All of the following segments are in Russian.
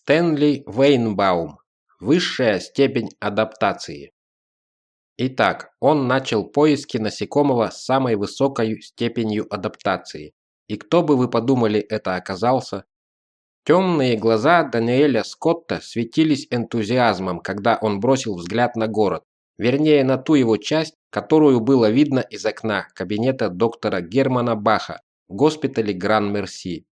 Стэнли Вейнбаум. Высшая степень адаптации. Итак, он начал поиски насекомого с самой высокой степенью адаптации. И кто бы вы подумали, это оказался? Темные глаза Даниэля Скотта светились энтузиазмом, когда он бросил взгляд на город, вернее на ту его часть, которую было видно из окна кабинета доктора Германа Баха в госпитале Гран-Мерси.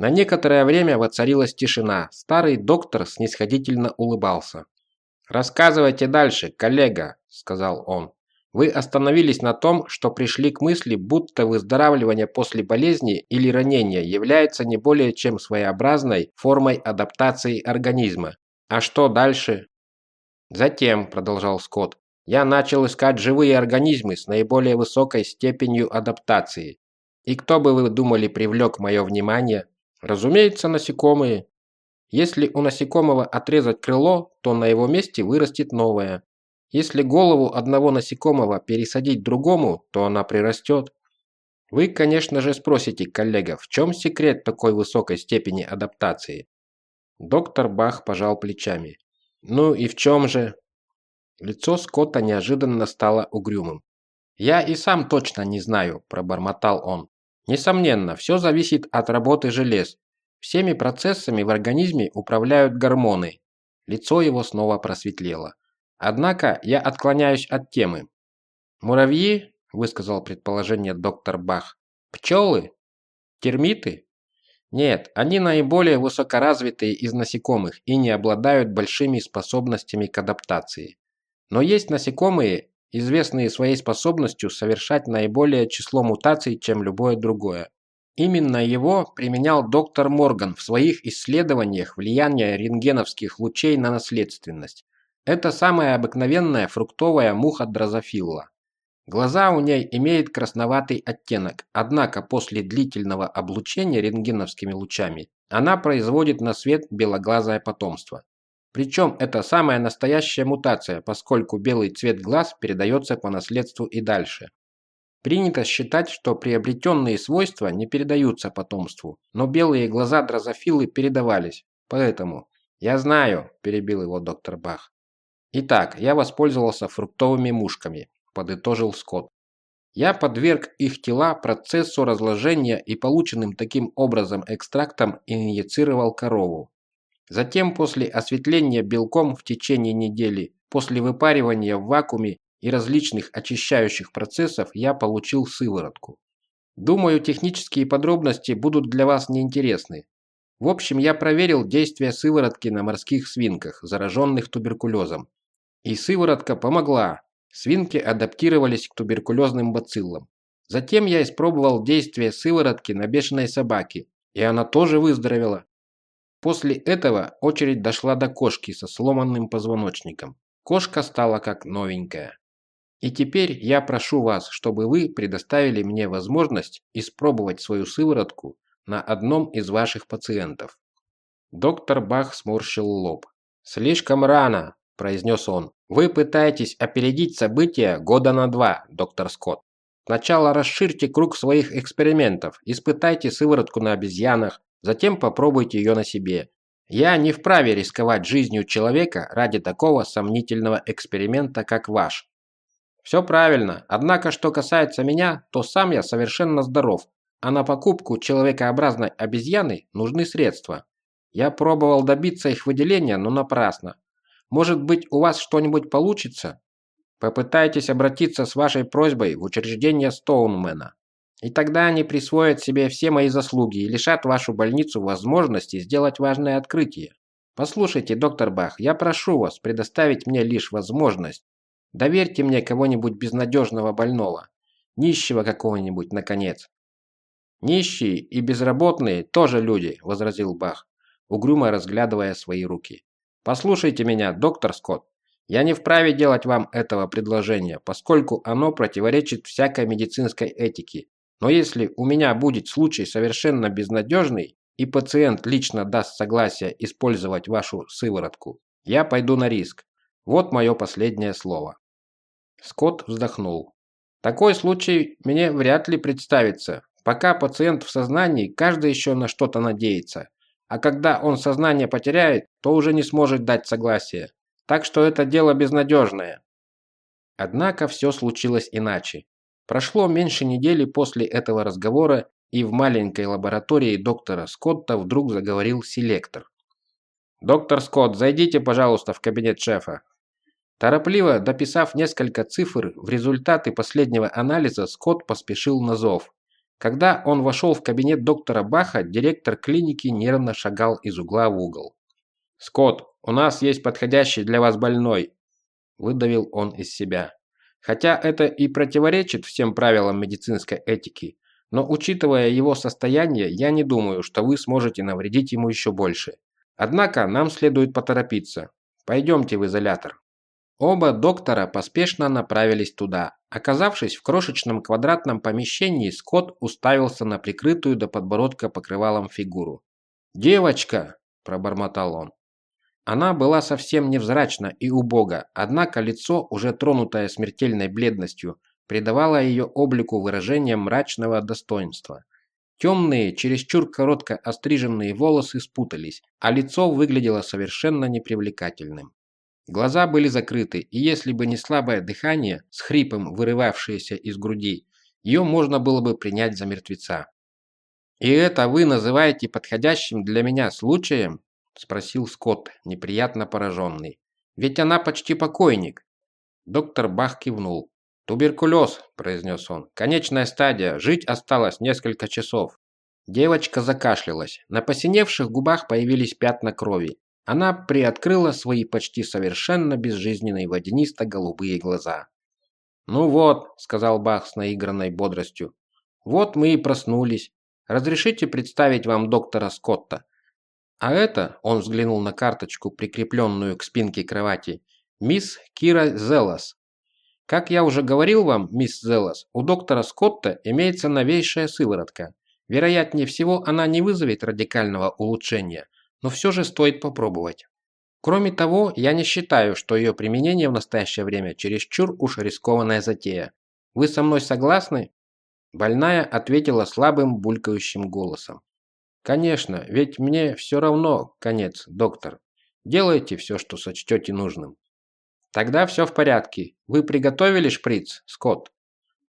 На некоторое время воцарилась тишина. Старый доктор снисходительно улыбался. «Рассказывайте дальше, коллега», – сказал он. «Вы остановились на том, что пришли к мысли, будто выздоравливание после болезни или ранения является не более чем своеобразной формой адаптации организма. А что дальше?» «Затем», – продолжал Скотт, – «я начал искать живые организмы с наиболее высокой степенью адаптации. И кто бы вы думали привлек мое внимание? Разумеется, насекомые. Если у насекомого отрезать крыло, то на его месте вырастет новое. Если голову одного насекомого пересадить другому, то она прирастет. Вы, конечно же, спросите, коллега, в чем секрет такой высокой степени адаптации? Доктор Бах пожал плечами. Ну и в чем же? Лицо Скотта неожиданно стало угрюмым. «Я и сам точно не знаю», – пробормотал он. Несомненно, все зависит от работы желез. Всеми процессами в организме управляют гормоны. Лицо его снова просветлело. Однако я отклоняюсь от темы. Муравьи, высказал предположение доктор Бах. Пчелы? Термиты? Нет, они наиболее высокоразвитые из насекомых и не обладают большими способностями к адаптации. Но есть насекомые, известные своей способностью совершать наиболее число мутаций, чем любое другое. Именно его применял доктор Морган в своих исследованиях влияния рентгеновских лучей на наследственность. Это самая обыкновенная фруктовая муха дрозофилла. Глаза у ней имеют красноватый оттенок, однако после длительного облучения рентгеновскими лучами она производит на свет белоглазое потомство. Причем это самая настоящая мутация, поскольку белый цвет глаз передается по наследству и дальше. Принято считать, что приобретенные свойства не передаются потомству, но белые глаза дрозофилы передавались. Поэтому... «Я знаю», – перебил его доктор Бах. «Итак, я воспользовался фруктовыми мушками», – подытожил Скотт. Я подверг их тела процессу разложения и полученным таким образом экстрактом инъецировал корову. Затем после осветления белком в течение недели, после выпаривания в вакууме и различных очищающих процессов я получил сыворотку. Думаю, технические подробности будут для вас неинтересны. В общем, я проверил действие сыворотки на морских свинках, зараженных туберкулезом. И сыворотка помогла. Свинки адаптировались к туберкулезным бациллам. Затем я испробовал действие сыворотки на бешеной собаке, и она тоже выздоровела. После этого очередь дошла до кошки со сломанным позвоночником. Кошка стала как новенькая. И теперь я прошу вас, чтобы вы предоставили мне возможность испробовать свою сыворотку на одном из ваших пациентов. Доктор Бах сморщил лоб. «Слишком рано», – произнес он. «Вы пытаетесь опередить события года на два, доктор Скотт. Сначала расширьте круг своих экспериментов, испытайте сыворотку на обезьянах, Затем попробуйте ее на себе. Я не вправе рисковать жизнью человека ради такого сомнительного эксперимента, как ваш. Все правильно. Однако, что касается меня, то сам я совершенно здоров, а на покупку человекообразной обезьяны нужны средства. Я пробовал добиться их выделения, но напрасно. Может быть, у вас что-нибудь получится? Попытайтесь обратиться с вашей просьбой в учреждение Стоунмена. И тогда они присвоят себе все мои заслуги и лишат вашу больницу возможности сделать важное открытие. Послушайте, доктор Бах, я прошу вас предоставить мне лишь возможность. Доверьте мне кого-нибудь безнадежного больного. Нищего какого-нибудь, наконец. Нищие и безработные тоже люди, возразил Бах, угрюмо разглядывая свои руки. Послушайте меня, доктор Скотт. Я не вправе делать вам этого предложения, поскольку оно противоречит всякой медицинской этике но если у меня будет случай совершенно безнадежный, и пациент лично даст согласие использовать вашу сыворотку, я пойду на риск. Вот мое последнее слово. Скотт вздохнул. Такой случай мне вряд ли представится. Пока пациент в сознании, каждый еще на что-то надеется. а когда он сознание потеряет, то уже не сможет дать согласие. Так что это дело безнадежное. Однако все случилось иначе. Прошло меньше недели после этого разговора, и в маленькой лаборатории доктора Скотта вдруг заговорил селектор. «Доктор Скотт, зайдите, пожалуйста, в кабинет шефа». Торопливо дописав несколько цифр в результаты последнего анализа, Скотт поспешил на зов. Когда он вошел в кабинет доктора Баха, директор клиники нервно шагал из угла в угол. «Скотт, у нас есть подходящий для вас больной», – выдавил он из себя. Хотя это и противоречит всем правилам медицинской этики, но учитывая его состояние, я не думаю, что вы сможете навредить ему еще больше. Однако нам следует поторопиться. Пойдемте в изолятор. Оба доктора поспешно направились туда. Оказавшись в крошечном квадратном помещении, Скотт уставился на прикрытую до подбородка покрывалом фигуру. «Девочка!» – пробормотал он. Она была совсем невзрачна и убога, однако лицо, уже тронутое смертельной бледностью, придавало ее облику выражение мрачного достоинства. Темные, чересчур коротко остриженные волосы спутались, а лицо выглядело совершенно непривлекательным. Глаза были закрыты, и если бы не слабое дыхание, с хрипом вырывавшееся из груди, ее можно было бы принять за мертвеца. «И это вы называете подходящим для меня случаем?» – спросил Скотт, неприятно пораженный. «Ведь она почти покойник». Доктор Бах кивнул. «Туберкулез», – произнес он. «Конечная стадия. Жить осталось несколько часов». Девочка закашлялась. На посиневших губах появились пятна крови. Она приоткрыла свои почти совершенно безжизненные водянисто-голубые глаза. «Ну вот», – сказал Бах с наигранной бодростью, – «вот мы и проснулись. Разрешите представить вам доктора Скотта?» А это, он взглянул на карточку, прикрепленную к спинке кровати, мисс Кира Зелас, как я уже говорил вам, мисс Зелос, у доктора Скотта имеется новейшая сыворотка. Вероятнее всего, она не вызовет радикального улучшения, но все же стоит попробовать. Кроме того, я не считаю, что ее применение в настоящее время чересчур уж рискованная затея. Вы со мной согласны? Больная ответила слабым булькающим голосом. Конечно, ведь мне все равно конец, доктор. Делайте все, что сочтете нужным. Тогда все в порядке. Вы приготовили шприц, Скотт?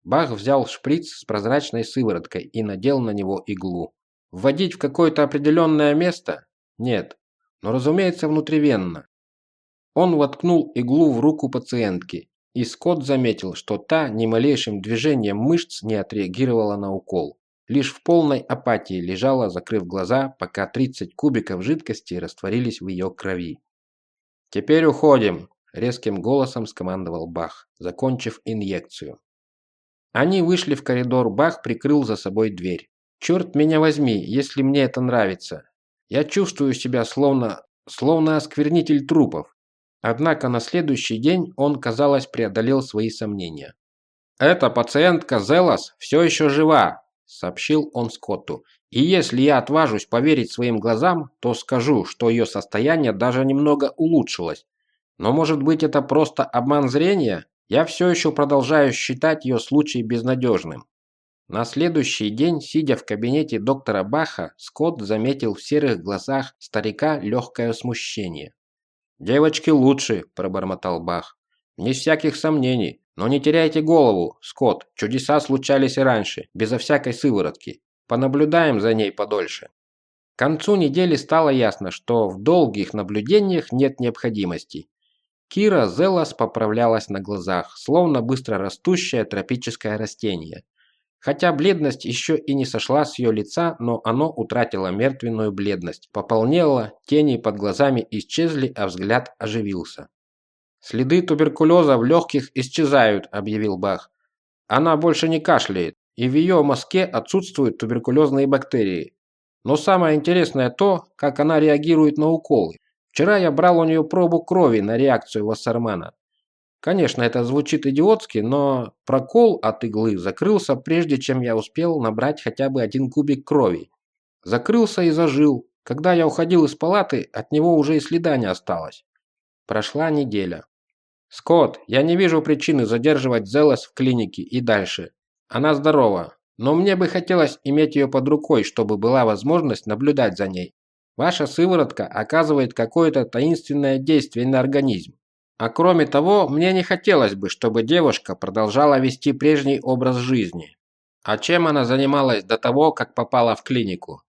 Бах взял шприц с прозрачной сывороткой и надел на него иглу. Вводить в какое-то определенное место? Нет. Но, разумеется, внутривенно. Он воткнул иглу в руку пациентки, и Скотт заметил, что та ни малейшим движением мышц не отреагировала на укол. Лишь в полной апатии лежала, закрыв глаза, пока 30 кубиков жидкости растворились в ее крови. «Теперь уходим», резким голосом скомандовал Бах, закончив инъекцию. Они вышли в коридор, Бах прикрыл за собой дверь. «Черт меня возьми, если мне это нравится. Я чувствую себя словно... словно осквернитель трупов». Однако на следующий день он, казалось, преодолел свои сомнения. «Эта пациентка Зелос все еще жива», – сообщил он Скотту. «И если я отважусь поверить своим глазам, то скажу, что ее состояние даже немного улучшилось. Но может быть это просто обман зрения? Я все еще продолжаю считать ее случай безнадежным. На следующий день, сидя в кабинете доктора Баха, Скотт заметил в серых глазах старика легкое смущение. «Девочки лучше», – пробормотал Бах. «Не всяких сомнений. Но не теряйте голову, Скотт. Чудеса случались и раньше, безо всякой сыворотки. Понаблюдаем за ней подольше». К концу недели стало ясно, что в долгих наблюдениях нет необходимости. Кира Зелас поправлялась на глазах, словно быстро растущее тропическое растение. Хотя бледность еще и не сошла с ее лица, но оно утратило мертвенную бледность, пополнело, тени под глазами исчезли, а взгляд оживился. «Следы туберкулеза в легких исчезают», – объявил Бах. «Она больше не кашляет, и в ее мозге отсутствуют туберкулезные бактерии. Но самое интересное то, как она реагирует на уколы. Вчера я брал у нее пробу крови на реакцию Вассермана. Конечно, это звучит идиотски, но прокол от иглы закрылся, прежде чем я успел набрать хотя бы один кубик крови. Закрылся и зажил. Когда я уходил из палаты, от него уже и следа не осталось. Прошла неделя. «Скотт, я не вижу причины задерживать Зелос в клинике и дальше. Она здорова, но мне бы хотелось иметь ее под рукой, чтобы была возможность наблюдать за ней. Ваша сыворотка оказывает какое-то таинственное действие на организм. А кроме того, мне не хотелось бы, чтобы девушка продолжала вести прежний образ жизни. А чем она занималась до того, как попала в клинику?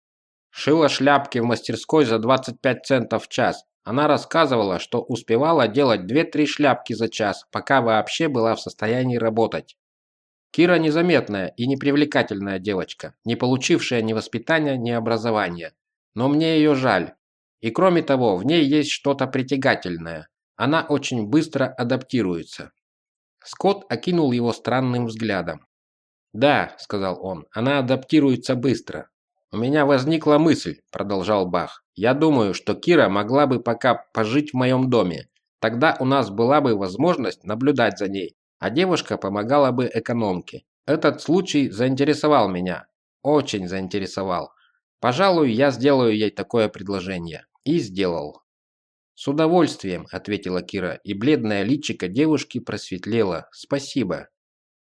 Шила шляпки в мастерской за 25 центов в час. Она рассказывала, что успевала делать 2-3 шляпки за час, пока вообще была в состоянии работать. Кира незаметная и непривлекательная девочка, не получившая ни воспитания, ни образования. Но мне ее жаль. И кроме того, в ней есть что-то притягательное. Она очень быстро адаптируется. Скотт окинул его странным взглядом. «Да», – сказал он, – «она адаптируется быстро». «У меня возникла мысль», – продолжал Бах. «Я думаю, что Кира могла бы пока пожить в моем доме. Тогда у нас была бы возможность наблюдать за ней, а девушка помогала бы экономке. Этот случай заинтересовал меня. Очень заинтересовал. Пожалуй, я сделаю ей такое предложение. И сделал. С удовольствием, ответила Кира, и бледное личико девушки просветлело. Спасибо.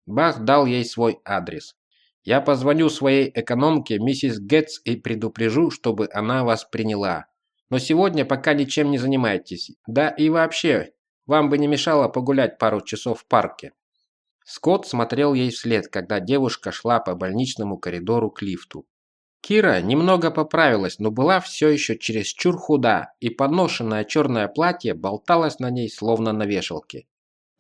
Бах дал ей свой адрес. Я позвоню своей экономке, миссис Гетц, и предупрежу, чтобы она вас приняла. Но сегодня пока ничем не занимайтесь. Да и вообще, вам бы не мешало погулять пару часов в парке. Скотт смотрел ей вслед, когда девушка шла по больничному коридору к лифту. Кира немного поправилась, но была все еще чересчур худа, и поношенное черное платье болталось на ней, словно на вешалке.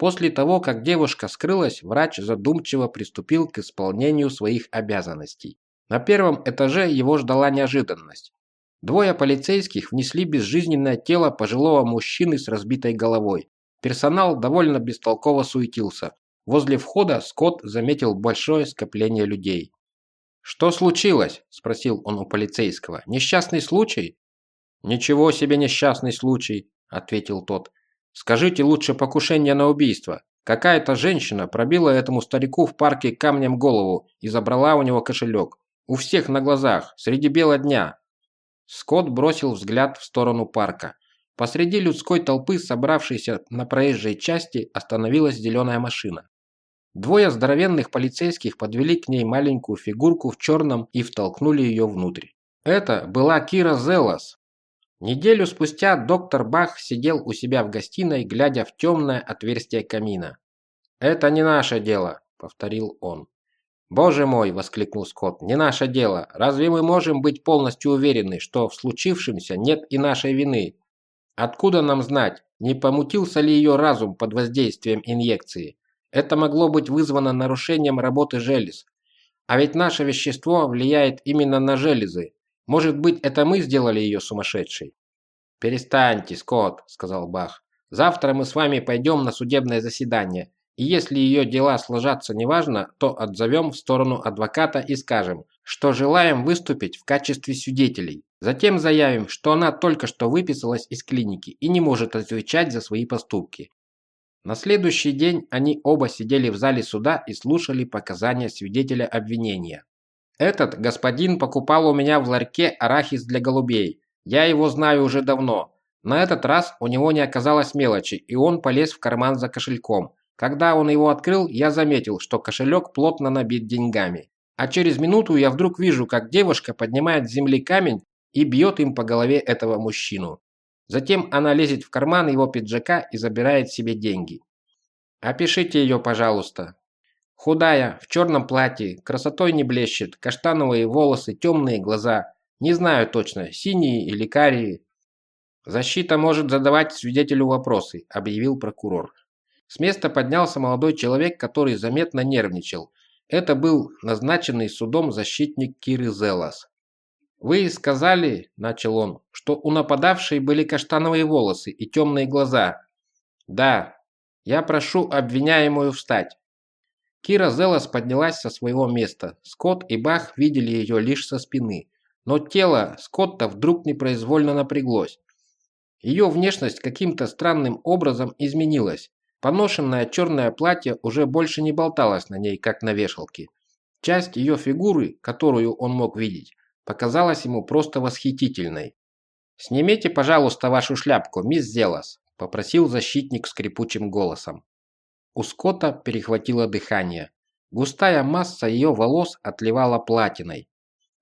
После того, как девушка скрылась, врач задумчиво приступил к исполнению своих обязанностей. На первом этаже его ждала неожиданность. Двое полицейских внесли безжизненное тело пожилого мужчины с разбитой головой. Персонал довольно бестолково суетился. Возле входа Скотт заметил большое скопление людей. «Что случилось?» – спросил он у полицейского. «Несчастный случай?» «Ничего себе несчастный случай», – ответил тот. «Скажите лучше покушение на убийство. Какая-то женщина пробила этому старику в парке камнем голову и забрала у него кошелек. У всех на глазах, среди бела дня». Скотт бросил взгляд в сторону парка. Посреди людской толпы, собравшейся на проезжей части, остановилась зеленая машина. Двое здоровенных полицейских подвели к ней маленькую фигурку в черном и втолкнули ее внутрь. Это была Кира Зелос. Неделю спустя доктор Бах сидел у себя в гостиной, глядя в темное отверстие камина. «Это не наше дело», — повторил он. «Боже мой!» – воскликнул Скотт. «Не наше дело. Разве мы можем быть полностью уверены, что в случившемся нет и нашей вины? Откуда нам знать, не помутился ли ее разум под воздействием инъекции? Это могло быть вызвано нарушением работы желез. А ведь наше вещество влияет именно на железы. Может быть, это мы сделали ее сумасшедшей? «Перестаньте, Скотт», – сказал Бах. «Завтра мы с вами пойдем на судебное заседание. И если ее дела сложатся неважно, то отзовем в сторону адвоката и скажем, что желаем выступить в качестве свидетелей. Затем заявим, что она только что выписалась из клиники и не может отвечать за свои поступки. На следующий день они оба сидели в зале суда и слушали показания свидетеля обвинения. «Этот господин покупал у меня в ларьке арахис для голубей. Я его знаю уже давно. На этот раз у него не оказалось мелочи, и он полез в карман за кошельком. Когда он его открыл, я заметил, что кошелек плотно набит деньгами. А через минуту я вдруг вижу, как девушка поднимает с земли камень и бьет им по голове этого мужчину. Затем она лезет в карман его пиджака и забирает себе деньги. Опишите ее, пожалуйста. Худая, в черном платье, красотой не блещет, каштановые волосы, темные глаза. Не знаю точно, синие или карие. Защита может задавать свидетелю вопросы, объявил прокурор. С места поднялся молодой человек, который заметно нервничал. Это был назначенный судом защитник Киры Зелас. «Вы сказали, — начал он, — что у нападавшей были каштановые волосы и темные глаза». «Да. Я прошу обвиняемую встать». Кира Зелас поднялась со своего места. Скотт и Бах видели ее лишь со спины. Но тело Скотта вдруг непроизвольно напряглось. Ее внешность каким-то странным образом изменилась. Поношенное черное платье уже больше не болталось на ней, как на вешалке. Часть ее фигуры, которую он мог видеть, показалась ему просто восхитительной. «Снимите, пожалуйста, вашу шляпку, мисс Зелас», – попросил защитник скрипучим голосом. У Скотта перехватило дыхание. Густая масса ее волос отливала платиной.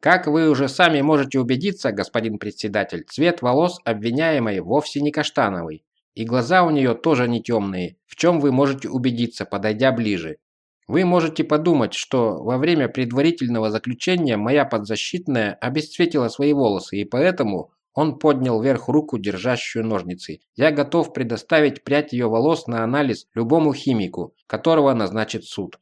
Как вы уже сами можете убедиться, господин председатель, цвет волос обвиняемой вовсе не каштановый. И глаза у нее тоже не темные, в чем вы можете убедиться, подойдя ближе. Вы можете подумать, что во время предварительного заключения моя подзащитная обесцветила свои волосы, и поэтому он поднял вверх руку, держащую ножницы. «Я готов предоставить прядь ее волос на анализ любому химику, которого назначит суд».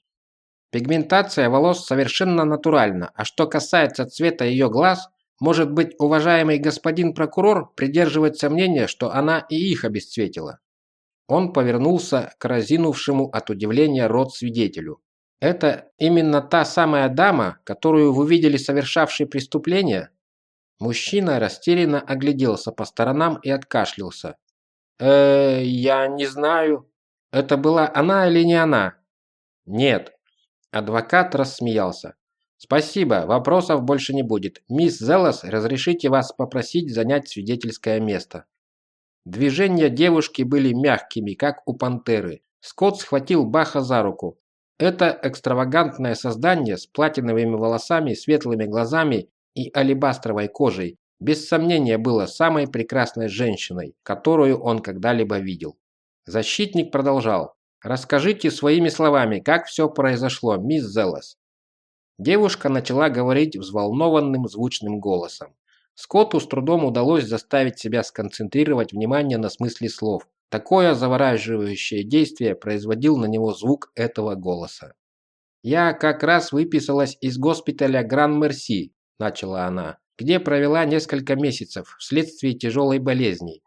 Пигментация волос совершенно натуральна, а что касается цвета ее глаз, может быть, уважаемый господин прокурор придерживается мнения, что она и их обесцветила. Он повернулся к разинувшему от удивления рот свидетелю. «Это именно та самая дама, которую вы видели совершавшей преступление?» Мужчина растерянно огляделся по сторонам и откашлялся. э я не знаю. Это была она или не она?» «Нет». Адвокат рассмеялся. «Спасибо, вопросов больше не будет. Мисс Зелос, разрешите вас попросить занять свидетельское место». Движения девушки были мягкими, как у пантеры. Скотт схватил Баха за руку. Это экстравагантное создание с платиновыми волосами, светлыми глазами и алебастровой кожей без сомнения было самой прекрасной женщиной, которую он когда-либо видел. Защитник продолжал. «Расскажите своими словами, как все произошло, мисс Зелос». Девушка начала говорить взволнованным звучным голосом. Скотту с трудом удалось заставить себя сконцентрировать внимание на смысле слов. Такое завораживающее действие производил на него звук этого голоса. «Я как раз выписалась из госпиталя Гран-Мерси», – начала она, – «где провела несколько месяцев вследствие тяжелой болезни.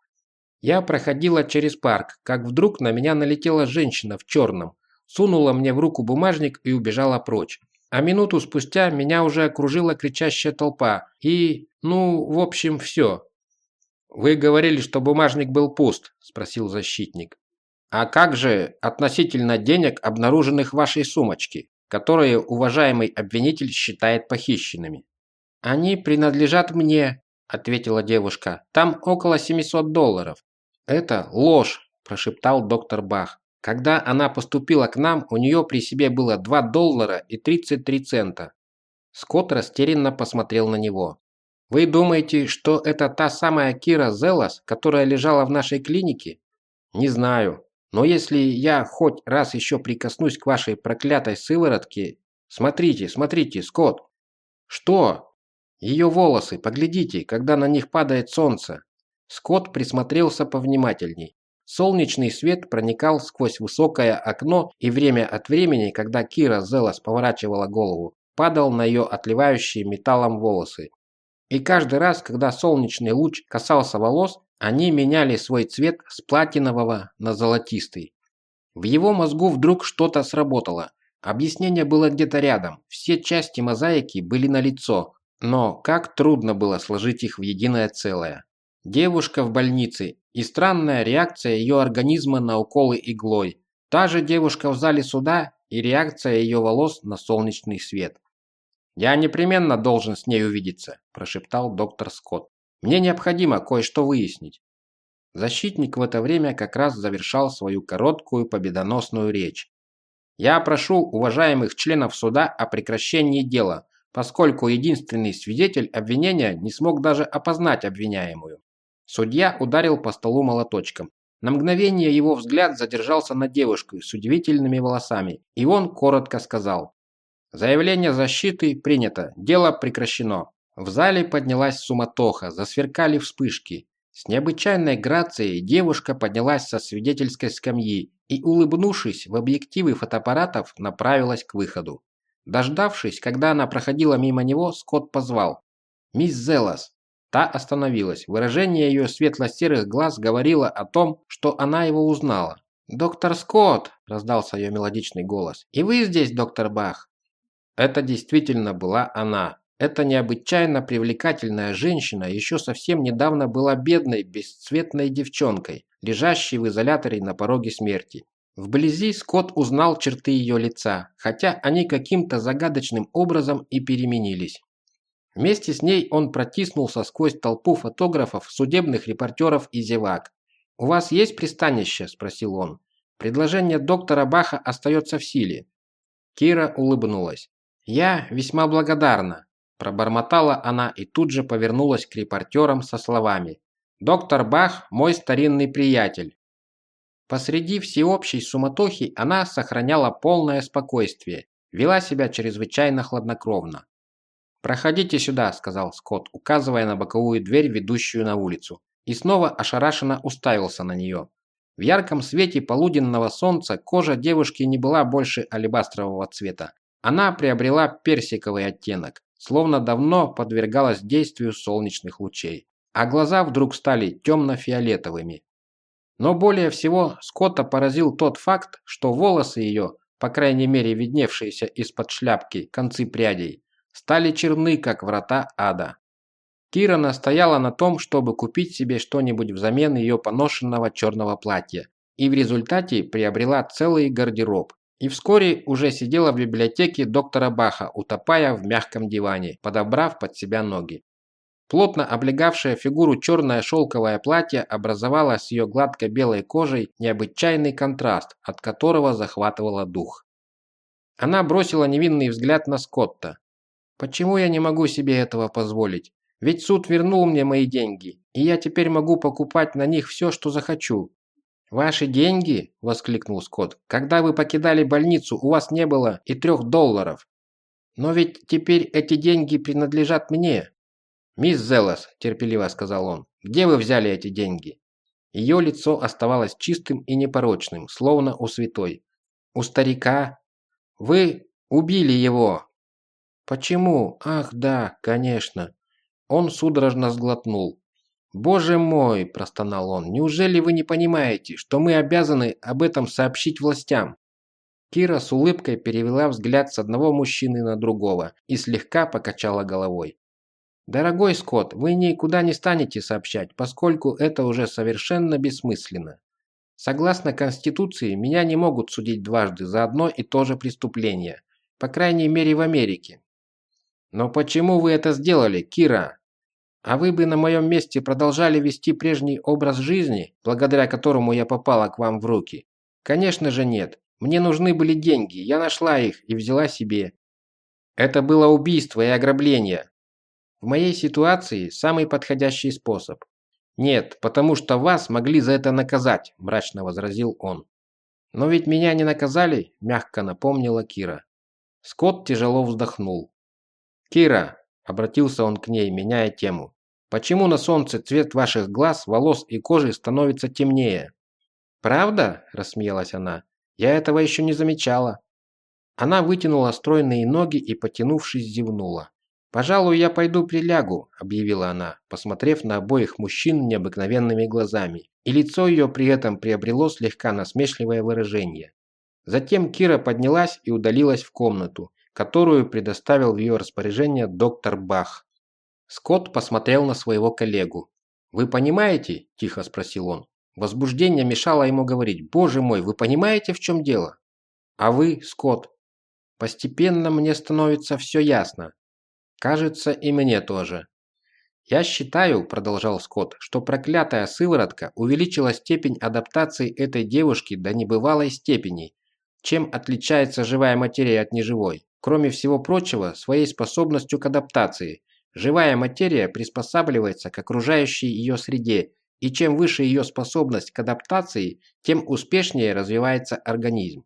Я проходила через парк, как вдруг на меня налетела женщина в черном, сунула мне в руку бумажник и убежала прочь. А минуту спустя меня уже окружила кричащая толпа. И, ну, в общем, все. «Вы говорили, что бумажник был пуст?» – спросил защитник. «А как же относительно денег, обнаруженных в вашей сумочке, которые уважаемый обвинитель считает похищенными?» «Они принадлежат мне», – ответила девушка. «Там около 700 долларов». «Это ложь», – прошептал доктор Бах. Когда она поступила к нам, у нее при себе было 2 доллара и 33 цента. Скотт растерянно посмотрел на него. «Вы думаете, что это та самая Кира Зелос, которая лежала в нашей клинике?» «Не знаю. Но если я хоть раз еще прикоснусь к вашей проклятой сыворотке... Смотрите, смотрите, Скотт!» «Что?» «Ее волосы, поглядите, когда на них падает солнце». Скотт присмотрелся повнимательней. Солнечный свет проникал сквозь высокое окно, и время от времени, когда Кира Зелос поворачивала голову, падал на ее отливающие металлом волосы. И каждый раз, когда солнечный луч касался волос, они меняли свой цвет с платинового на золотистый. В его мозгу вдруг что-то сработало. Объяснение было где-то рядом, все части мозаики были налицо, но как трудно было сложить их в единое целое. Девушка в больнице и странная реакция ее организма на уколы иглой. Та же девушка в зале суда и реакция ее волос на солнечный свет. «Я непременно должен с ней увидеться», – прошептал доктор Скотт. «Мне необходимо кое-что выяснить». Защитник в это время как раз завершал свою короткую победоносную речь. «Я прошу уважаемых членов суда о прекращении дела, поскольку единственный свидетель обвинения не смог даже опознать обвиняемую. Судья ударил по столу молоточком. На мгновение его взгляд задержался на девушке с удивительными волосами, и он коротко сказал. «Заявление защиты принято, дело прекращено». В зале поднялась суматоха, засверкали вспышки. С необычайной грацией девушка поднялась со свидетельской скамьи и, улыбнувшись в объективы фотоаппаратов, направилась к выходу. Дождавшись, когда она проходила мимо него, Скотт позвал. «Мисс Зелос, Та остановилась. Выражение ее светло-серых глаз говорило о том, что она его узнала. «Доктор Скотт!» – раздался ее мелодичный голос. «И вы здесь, доктор Бах?» Это действительно была она. Эта необычайно привлекательная женщина еще совсем недавно была бедной, бесцветной девчонкой, лежащей в изоляторе на пороге смерти. Вблизи Скотт узнал черты ее лица, хотя они каким-то загадочным образом и переменились. Вместе с ней он протиснулся сквозь толпу фотографов, судебных репортеров и зевак. «У вас есть пристанище?» – спросил он. «Предложение доктора Баха остается в силе». Кира улыбнулась. «Я весьма благодарна. Пробормотала она и тут же повернулась к репортерам со словами «Доктор Бах – мой старинный приятель». Посреди всеобщей суматохи она сохраняла полное спокойствие, вела себя чрезвычайно хладнокровно. «Проходите сюда», – сказал Скотт, указывая на боковую дверь, ведущую на улицу, и снова ошарашенно уставился на нее. В ярком свете полуденного солнца кожа девушки не была больше алебастрового цвета. Она приобрела персиковый оттенок, словно давно подвергалась действию солнечных лучей, а глаза вдруг стали темно-фиолетовыми. Но более всего Скотта поразил тот факт, что волосы ее, по крайней мере видневшиеся из-под шляпки концы прядей, стали черны, как врата ада. Кира настояла на том, чтобы купить себе что-нибудь взамен ее поношенного черного платья, и в результате приобрела целый гардероб, и вскоре уже сидела в библиотеке доктора Баха, утопая в мягком диване, подобрав под себя ноги. Плотно облегавшее фигуру черное шелковое платье образовало с ее гладко белой кожей необычайный контраст, от которого захватывало дух. Она бросила невинный взгляд на Скотта. «Почему я не могу себе этого позволить? Ведь суд вернул мне мои деньги, и я теперь могу покупать на них все, что захочу. «Ваши деньги?» – воскликнул Скотт. «Когда вы покидали больницу, у вас не было и трех долларов. Но ведь теперь эти деньги принадлежат мне». «Мисс Зелос», – терпеливо сказал он, – «где вы взяли эти деньги?» Ее лицо оставалось чистым и непорочным, словно у святой. «У старика? Вы убили его!» «Почему? Ах, да, конечно!» Он судорожно сглотнул. «Боже мой!» – простонал он. «Неужели вы не понимаете, что мы обязаны об этом сообщить властям?» Кира с улыбкой перевела взгляд с одного мужчины на другого и слегка покачала головой. «Дорогой Скотт, вы никуда не станете сообщать, поскольку это уже совершенно бессмысленно. Согласно Конституции, меня не могут судить дважды за одно и то же преступление, по крайней мере в Америке». «Но почему вы это сделали, Кира?» А вы бы на моем месте продолжали вести прежний образ жизни, благодаря которому я попала к вам в руки? Конечно же нет. Мне нужны были деньги, я нашла их и взяла себе. Это было убийство и ограбление. В моей ситуации самый подходящий способ. Нет, потому что вас могли за это наказать, мрачно возразил он. Но ведь меня не наказали, мягко напомнила Кира. Скотт тяжело вздохнул. Кира, Обратился он к ней, меняя тему. «Почему на солнце цвет ваших глаз, волос и кожи становится темнее?» «Правда?» – рассмеялась она. «Я этого еще не замечала». Она вытянула стройные ноги и, потянувшись, зевнула. «Пожалуй, я пойду прилягу», – объявила она, посмотрев на обоих мужчин необыкновенными глазами. И лицо ее при этом приобрело слегка насмешливое выражение. Затем Кира поднялась и удалилась в комнату, которую предоставил в ее распоряжение доктор Бах. Скотт посмотрел на своего коллегу. «Вы понимаете?» – тихо спросил он. Возбуждение мешало ему говорить. «Боже мой, вы понимаете, в чем дело?» «А вы, Скотт?» «Постепенно мне становится все ясно. Кажется, и мне тоже». «Я считаю», – продолжал Скотт, – «что проклятая сыворотка увеличила степень адаптации этой девушки до небывалой степени. Чем отличается живая материя от неживой? Кроме всего прочего, своей способностью к адаптации. Живая материя приспосабливается к окружающей ее среде, и чем выше ее способность к адаптации, тем успешнее развивается организм.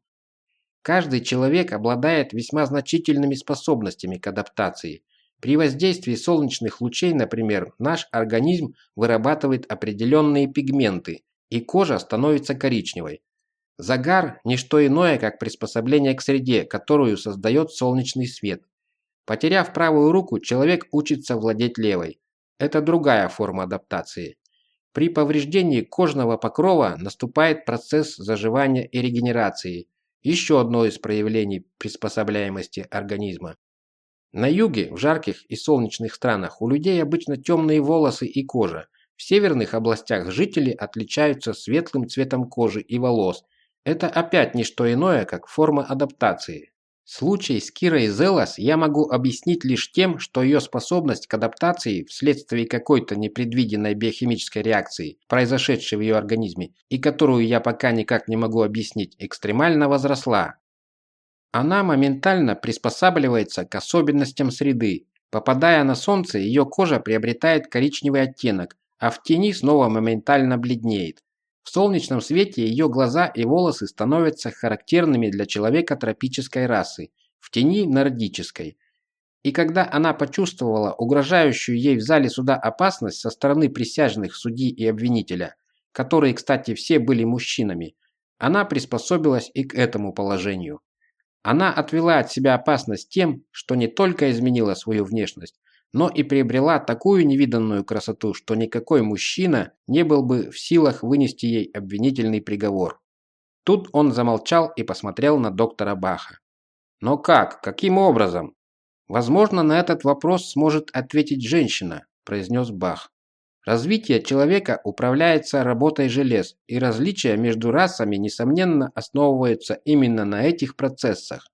Каждый человек обладает весьма значительными способностями к адаптации. При воздействии солнечных лучей, например, наш организм вырабатывает определенные пигменты, и кожа становится коричневой. Загар – не что иное, как приспособление к среде, которую создает солнечный свет. Потеряв правую руку, человек учится владеть левой. Это другая форма адаптации. При повреждении кожного покрова наступает процесс заживания и регенерации, еще одно из проявлений приспособляемости организма. На юге, в жарких и солнечных странах, у людей обычно темные волосы и кожа. В северных областях жители отличаются светлым цветом кожи и волос – это опять не что иное, как форма адаптации. Случай с Кирой Зелос я могу объяснить лишь тем, что ее способность к адаптации вследствие какой-то непредвиденной биохимической реакции, произошедшей в ее организме, и которую я пока никак не могу объяснить, экстремально возросла. Она моментально приспосабливается к особенностям среды, Попадая на солнце, ее кожа приобретает коричневый оттенок, а в тени снова моментально бледнеет. В солнечном свете ее глаза и волосы становятся характерными для человека тропической расы, в тени нордической. И когда она почувствовала угрожающую ей в зале суда опасность со стороны присяжных судьи и обвинителя, которые, кстати, все были мужчинами, она приспособилась и к этому положению. Она отвела от себя опасность тем, что не только изменила свою внешность, но и приобрела такую невиданную красоту, что никакой мужчина не был бы в силах вынести ей обвинительный приговор. Тут он замолчал и посмотрел на доктора Баха. Но как? Каким образом? Возможно, на этот вопрос сможет ответить женщина, произнес Бах. Развитие человека управляется работой желез, и различия между расами, несомненно, основываются именно на этих процессах.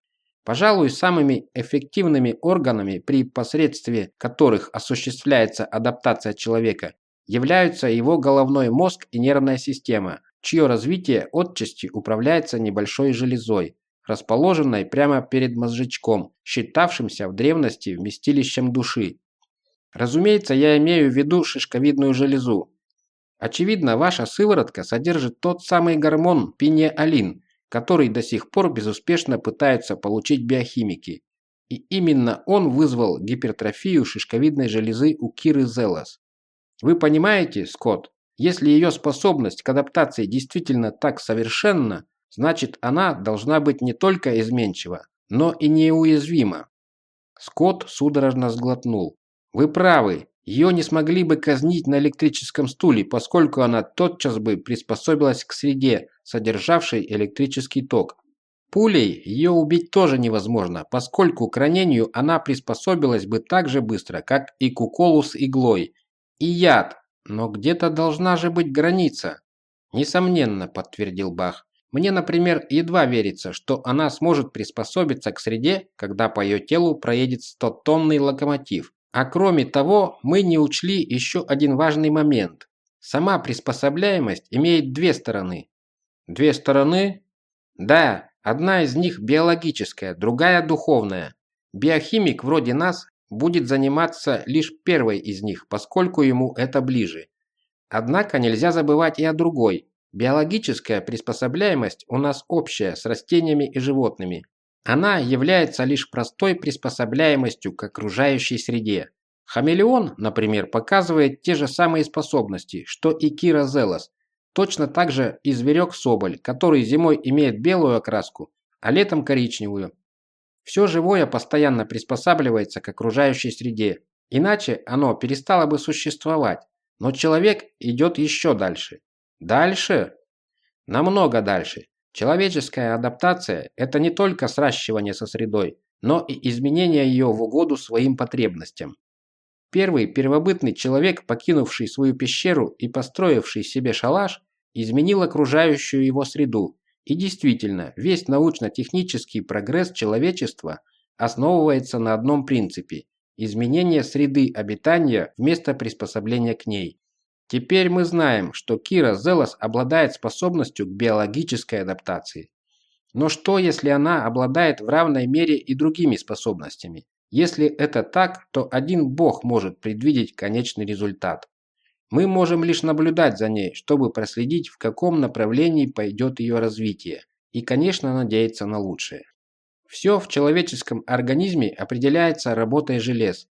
Пожалуй, самыми эффективными органами, при посредстве которых осуществляется адаптация человека, являются его головной мозг и нервная система, чье развитие отчасти управляется небольшой железой, расположенной прямо перед мозжечком, считавшимся в древности вместилищем души. Разумеется, я имею в виду шишковидную железу. Очевидно, ваша сыворотка содержит тот самый гормон пинеалин, который до сих пор безуспешно пытаются получить биохимики. И именно он вызвал гипертрофию шишковидной железы у Киры Зелас. Вы понимаете, Скотт, если ее способность к адаптации действительно так совершенна, значит она должна быть не только изменчива, но и неуязвима. Скотт судорожно сглотнул. Вы правы, ее не смогли бы казнить на электрическом стуле, поскольку она тотчас бы приспособилась к среде, содержавшей электрический ток. Пулей ее убить тоже невозможно, поскольку к ранению она приспособилась бы так же быстро, как и к уколу с иглой. И яд, но где-то должна же быть граница. Несомненно, подтвердил Бах. Мне, например, едва верится, что она сможет приспособиться к среде, когда по ее телу проедет 100-тонный локомотив. А кроме того, мы не учли еще один важный момент. Сама приспособляемость имеет две стороны. Две стороны? Да, одна из них биологическая, другая духовная. Биохимик вроде нас будет заниматься лишь первой из них, поскольку ему это ближе. Однако нельзя забывать и о другой. Биологическая приспособляемость у нас общая с растениями и животными. Она является лишь простой приспособляемостью к окружающей среде. Хамелеон, например, показывает те же самые способности, что и Кира Зелос. Точно так же и зверек-соболь, который зимой имеет белую окраску, а летом коричневую. Все живое постоянно приспосабливается к окружающей среде, иначе оно перестало бы существовать. Но человек идет еще дальше. Дальше? Намного дальше. Человеческая адаптация – это не только сращивание со средой, но и изменение ее в угоду своим потребностям. Первый первобытный человек, покинувший свою пещеру и построивший себе шалаш, изменил окружающую его среду. И действительно, весь научно-технический прогресс человечества основывается на одном принципе – изменение среды обитания вместо приспособления к ней. Теперь мы знаем, что Кира Зелос обладает способностью к биологической адаптации. Но что, если она обладает в равной мере и другими способностями? Если это так, то один бог может предвидеть конечный результат. Мы можем лишь наблюдать за ней, чтобы проследить, в каком направлении пойдет ее развитие, и, конечно, надеяться на лучшее. Все в человеческом организме определяется работой желез,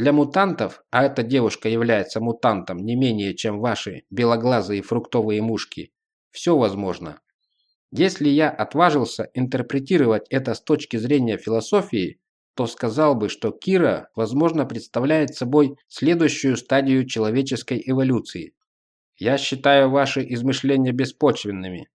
для мутантов, а эта девушка является мутантом не менее, чем ваши белоглазые фруктовые мушки, все возможно. Если я отважился интерпретировать это с точки зрения философии, то сказал бы, что Кира, возможно, представляет собой следующую стадию человеческой эволюции. Я считаю ваши измышления беспочвенными.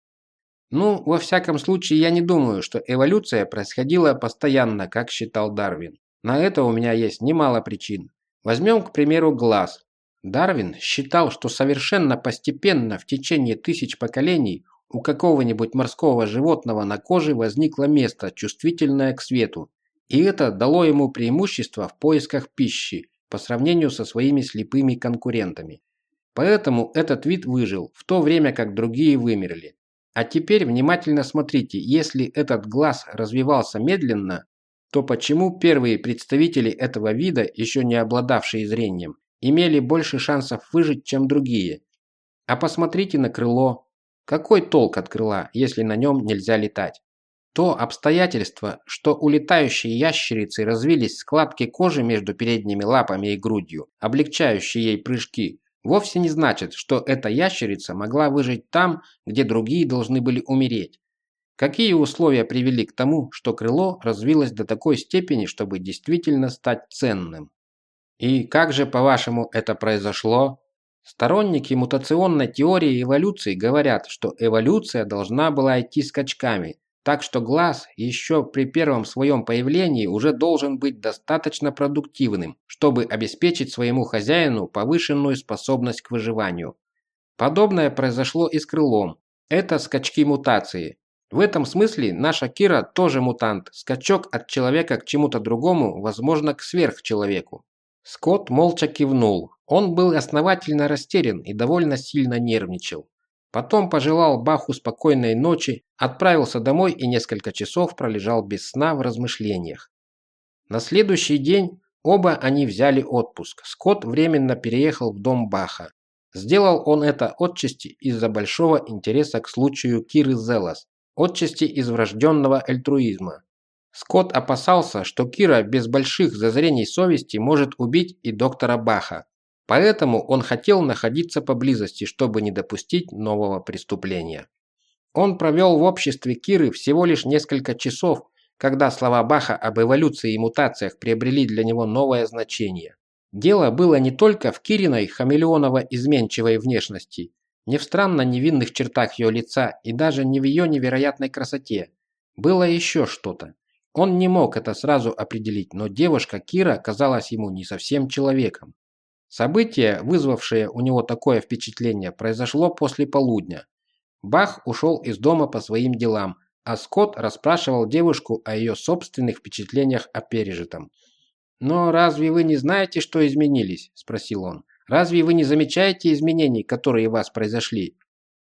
Ну, во всяком случае, я не думаю, что эволюция происходила постоянно, как считал Дарвин. На это у меня есть немало причин. Возьмем, к примеру, глаз. Дарвин считал, что совершенно постепенно в течение тысяч поколений у какого-нибудь морского животного на коже возникло место, чувствительное к свету, и это дало ему преимущество в поисках пищи по сравнению со своими слепыми конкурентами. Поэтому этот вид выжил, в то время как другие вымерли. А теперь внимательно смотрите, если этот глаз развивался медленно, то почему первые представители этого вида, еще не обладавшие зрением, имели больше шансов выжить, чем другие? А посмотрите на крыло. Какой толк от крыла, если на нем нельзя летать? То обстоятельство, что у летающей ящерицы развились складки кожи между передними лапами и грудью, облегчающие ей прыжки, вовсе не значит, что эта ящерица могла выжить там, где другие должны были умереть. Какие условия привели к тому, что крыло развилось до такой степени, чтобы действительно стать ценным? И как же, по-вашему, это произошло? Сторонники мутационной теории эволюции говорят, что эволюция должна была идти скачками, так что глаз еще при первом своем появлении уже должен быть достаточно продуктивным, чтобы обеспечить своему хозяину повышенную способность к выживанию. Подобное произошло и с крылом. Это скачки мутации. В этом смысле наша Кира тоже мутант. Скачок от человека к чему-то другому, возможно, к сверхчеловеку. Скотт молча кивнул. Он был основательно растерян и довольно сильно нервничал. Потом пожелал Баху спокойной ночи, отправился домой и несколько часов пролежал без сна в размышлениях. На следующий день оба они взяли отпуск. Скотт временно переехал в дом Баха. Сделал он это отчасти из-за большого интереса к случаю Киры Зелас, отчасти из врожденного альтруизма. Скотт опасался, что Кира без больших зазрений совести может убить и доктора Баха, Поэтому он хотел находиться поблизости, чтобы не допустить нового преступления. Он провел в обществе Киры всего лишь несколько часов, когда слова Баха об эволюции и мутациях приобрели для него новое значение. Дело было не только в Кириной хамелеоново-изменчивой внешности, не в странно невинных чертах ее лица и даже не в ее невероятной красоте. Было еще что-то. Он не мог это сразу определить, но девушка Кира казалась ему не совсем человеком. Событие, вызвавшее у него такое впечатление, произошло после полудня. Бах ушел из дома по своим делам, а Скотт расспрашивал девушку о ее собственных впечатлениях о пережитом. «Но разве вы не знаете, что изменились?» – спросил он. «Разве вы не замечаете изменений, которые у вас произошли?»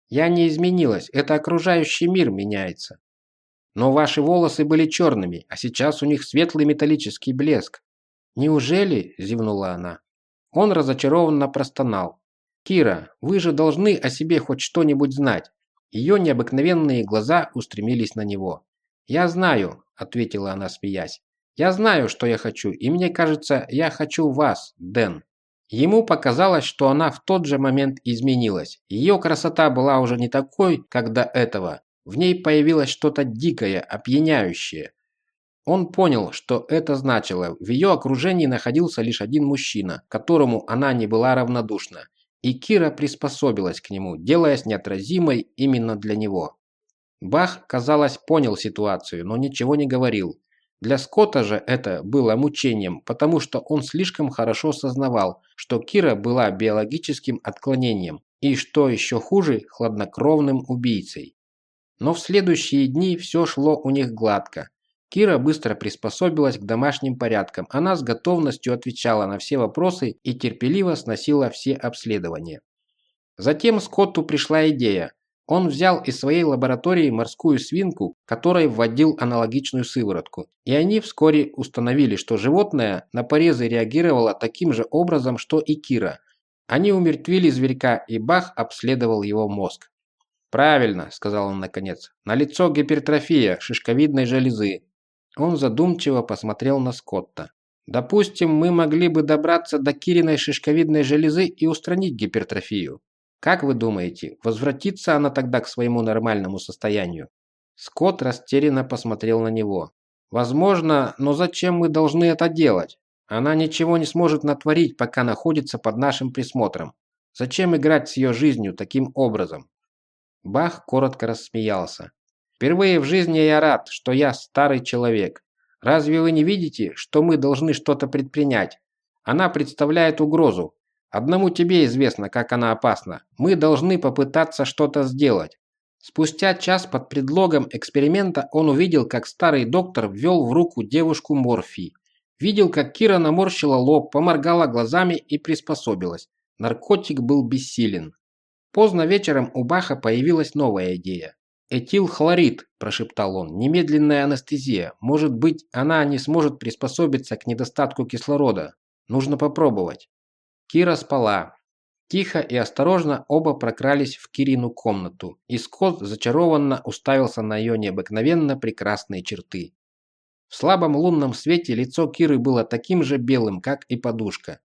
«Я не изменилась, это окружающий мир меняется». «Но ваши волосы были черными, а сейчас у них светлый металлический блеск». «Неужели?» – зевнула она. Он разочарованно простонал. «Кира, вы же должны о себе хоть что-нибудь знать». Ее необыкновенные глаза устремились на него. «Я знаю», – ответила она, смеясь. «Я знаю, что я хочу, и мне кажется, я хочу вас, Дэн». Ему показалось, что она в тот же момент изменилась. Ее красота была уже не такой, как до этого. В ней появилось что-то дикое, опьяняющее. Он понял, что это значило. В ее окружении находился лишь один мужчина, которому она не была равнодушна. И Кира приспособилась к нему, делаясь неотразимой именно для него. Бах, казалось, понял ситуацию, но ничего не говорил. Для Скотта же это было мучением, потому что он слишком хорошо сознавал, что Кира была биологическим отклонением и, что еще хуже, хладнокровным убийцей. Но в следующие дни все шло у них гладко. Кира быстро приспособилась к домашним порядкам. Она с готовностью отвечала на все вопросы и терпеливо сносила все обследования. Затем Скотту пришла идея. Он взял из своей лаборатории морскую свинку, которой вводил аналогичную сыворотку. И они вскоре установили, что животное на порезы реагировало таким же образом, что и Кира. Они умертвили зверька, и Бах обследовал его мозг. «Правильно», – сказал он наконец. «Налицо гипертрофия шишковидной железы. Он задумчиво посмотрел на Скотта. Допустим, мы могли бы добраться до Кириной шишковидной железы и устранить гипертрофию. Как вы думаете, возвратится она тогда к своему нормальному состоянию? Скотт растерянно посмотрел на него. Возможно, но зачем мы должны это делать? Она ничего не сможет натворить, пока находится под нашим присмотром. Зачем играть с ее жизнью таким образом? Бах коротко рассмеялся. Впервые в жизни я рад, что я старый человек. Разве вы не видите, что мы должны что-то предпринять? Она представляет угрозу. Одному тебе известно, как она опасна. Мы должны попытаться что-то сделать. Спустя час под предлогом эксперимента он увидел, как старый доктор ввел в руку девушку морфий. Видел, как Кира наморщила лоб, поморгала глазами и приспособилась. Наркотик был бессилен. Поздно вечером у Баха появилась новая идея. «Этилхлорид», – прошептал он, – «немедленная анестезия. Может быть, она не сможет приспособиться к недостатку кислорода. Нужно попробовать». Кира спала. Тихо и осторожно оба прокрались в Кирину комнату, и Скотт зачарованно уставился на ее необыкновенно прекрасные черты. В слабом лунном свете лицо Киры было таким же белым, как и подушка.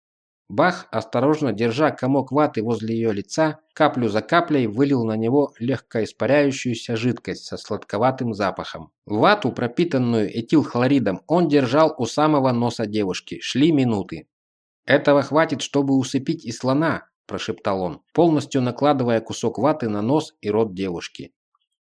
Бах, осторожно держа комок ваты возле ее лица, каплю за каплей вылил на него легко испаряющуюся жидкость со сладковатым запахом. Вату, пропитанную этилхлоридом, он держал у самого носа девушки. Шли минуты. «Этого хватит, чтобы усыпить и слона», – прошептал он, полностью накладывая кусок ваты на нос и рот девушки.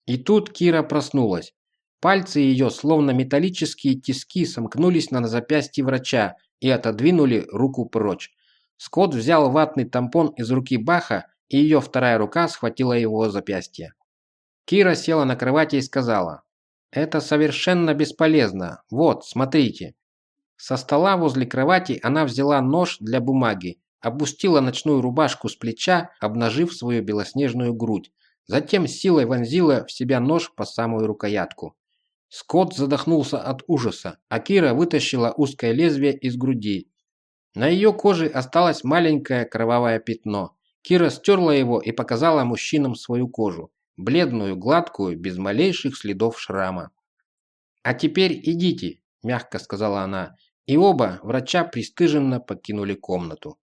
И тут Кира проснулась. Пальцы ее, словно металлические тиски, сомкнулись на запястье врача и отодвинули руку прочь. Скотт взял ватный тампон из руки Баха, и ее вторая рука схватила его запястье. Кира села на кровати и сказала, «Это совершенно бесполезно. Вот, смотрите». Со стола возле кровати она взяла нож для бумаги опустила ночную рубашку с плеча, обнажив свою белоснежную грудь. Затем силой вонзила в себя нож по самую рукоятку. Скотт задохнулся от ужаса, а Кира вытащила узкое лезвие из груди. На ее коже осталось маленькое кровавое пятно. Кира стерла его и показала мужчинам свою кожу, бледную, гладкую, без малейших следов шрама. «А теперь идите», – мягко сказала она, и оба врача пристыженно покинули комнату.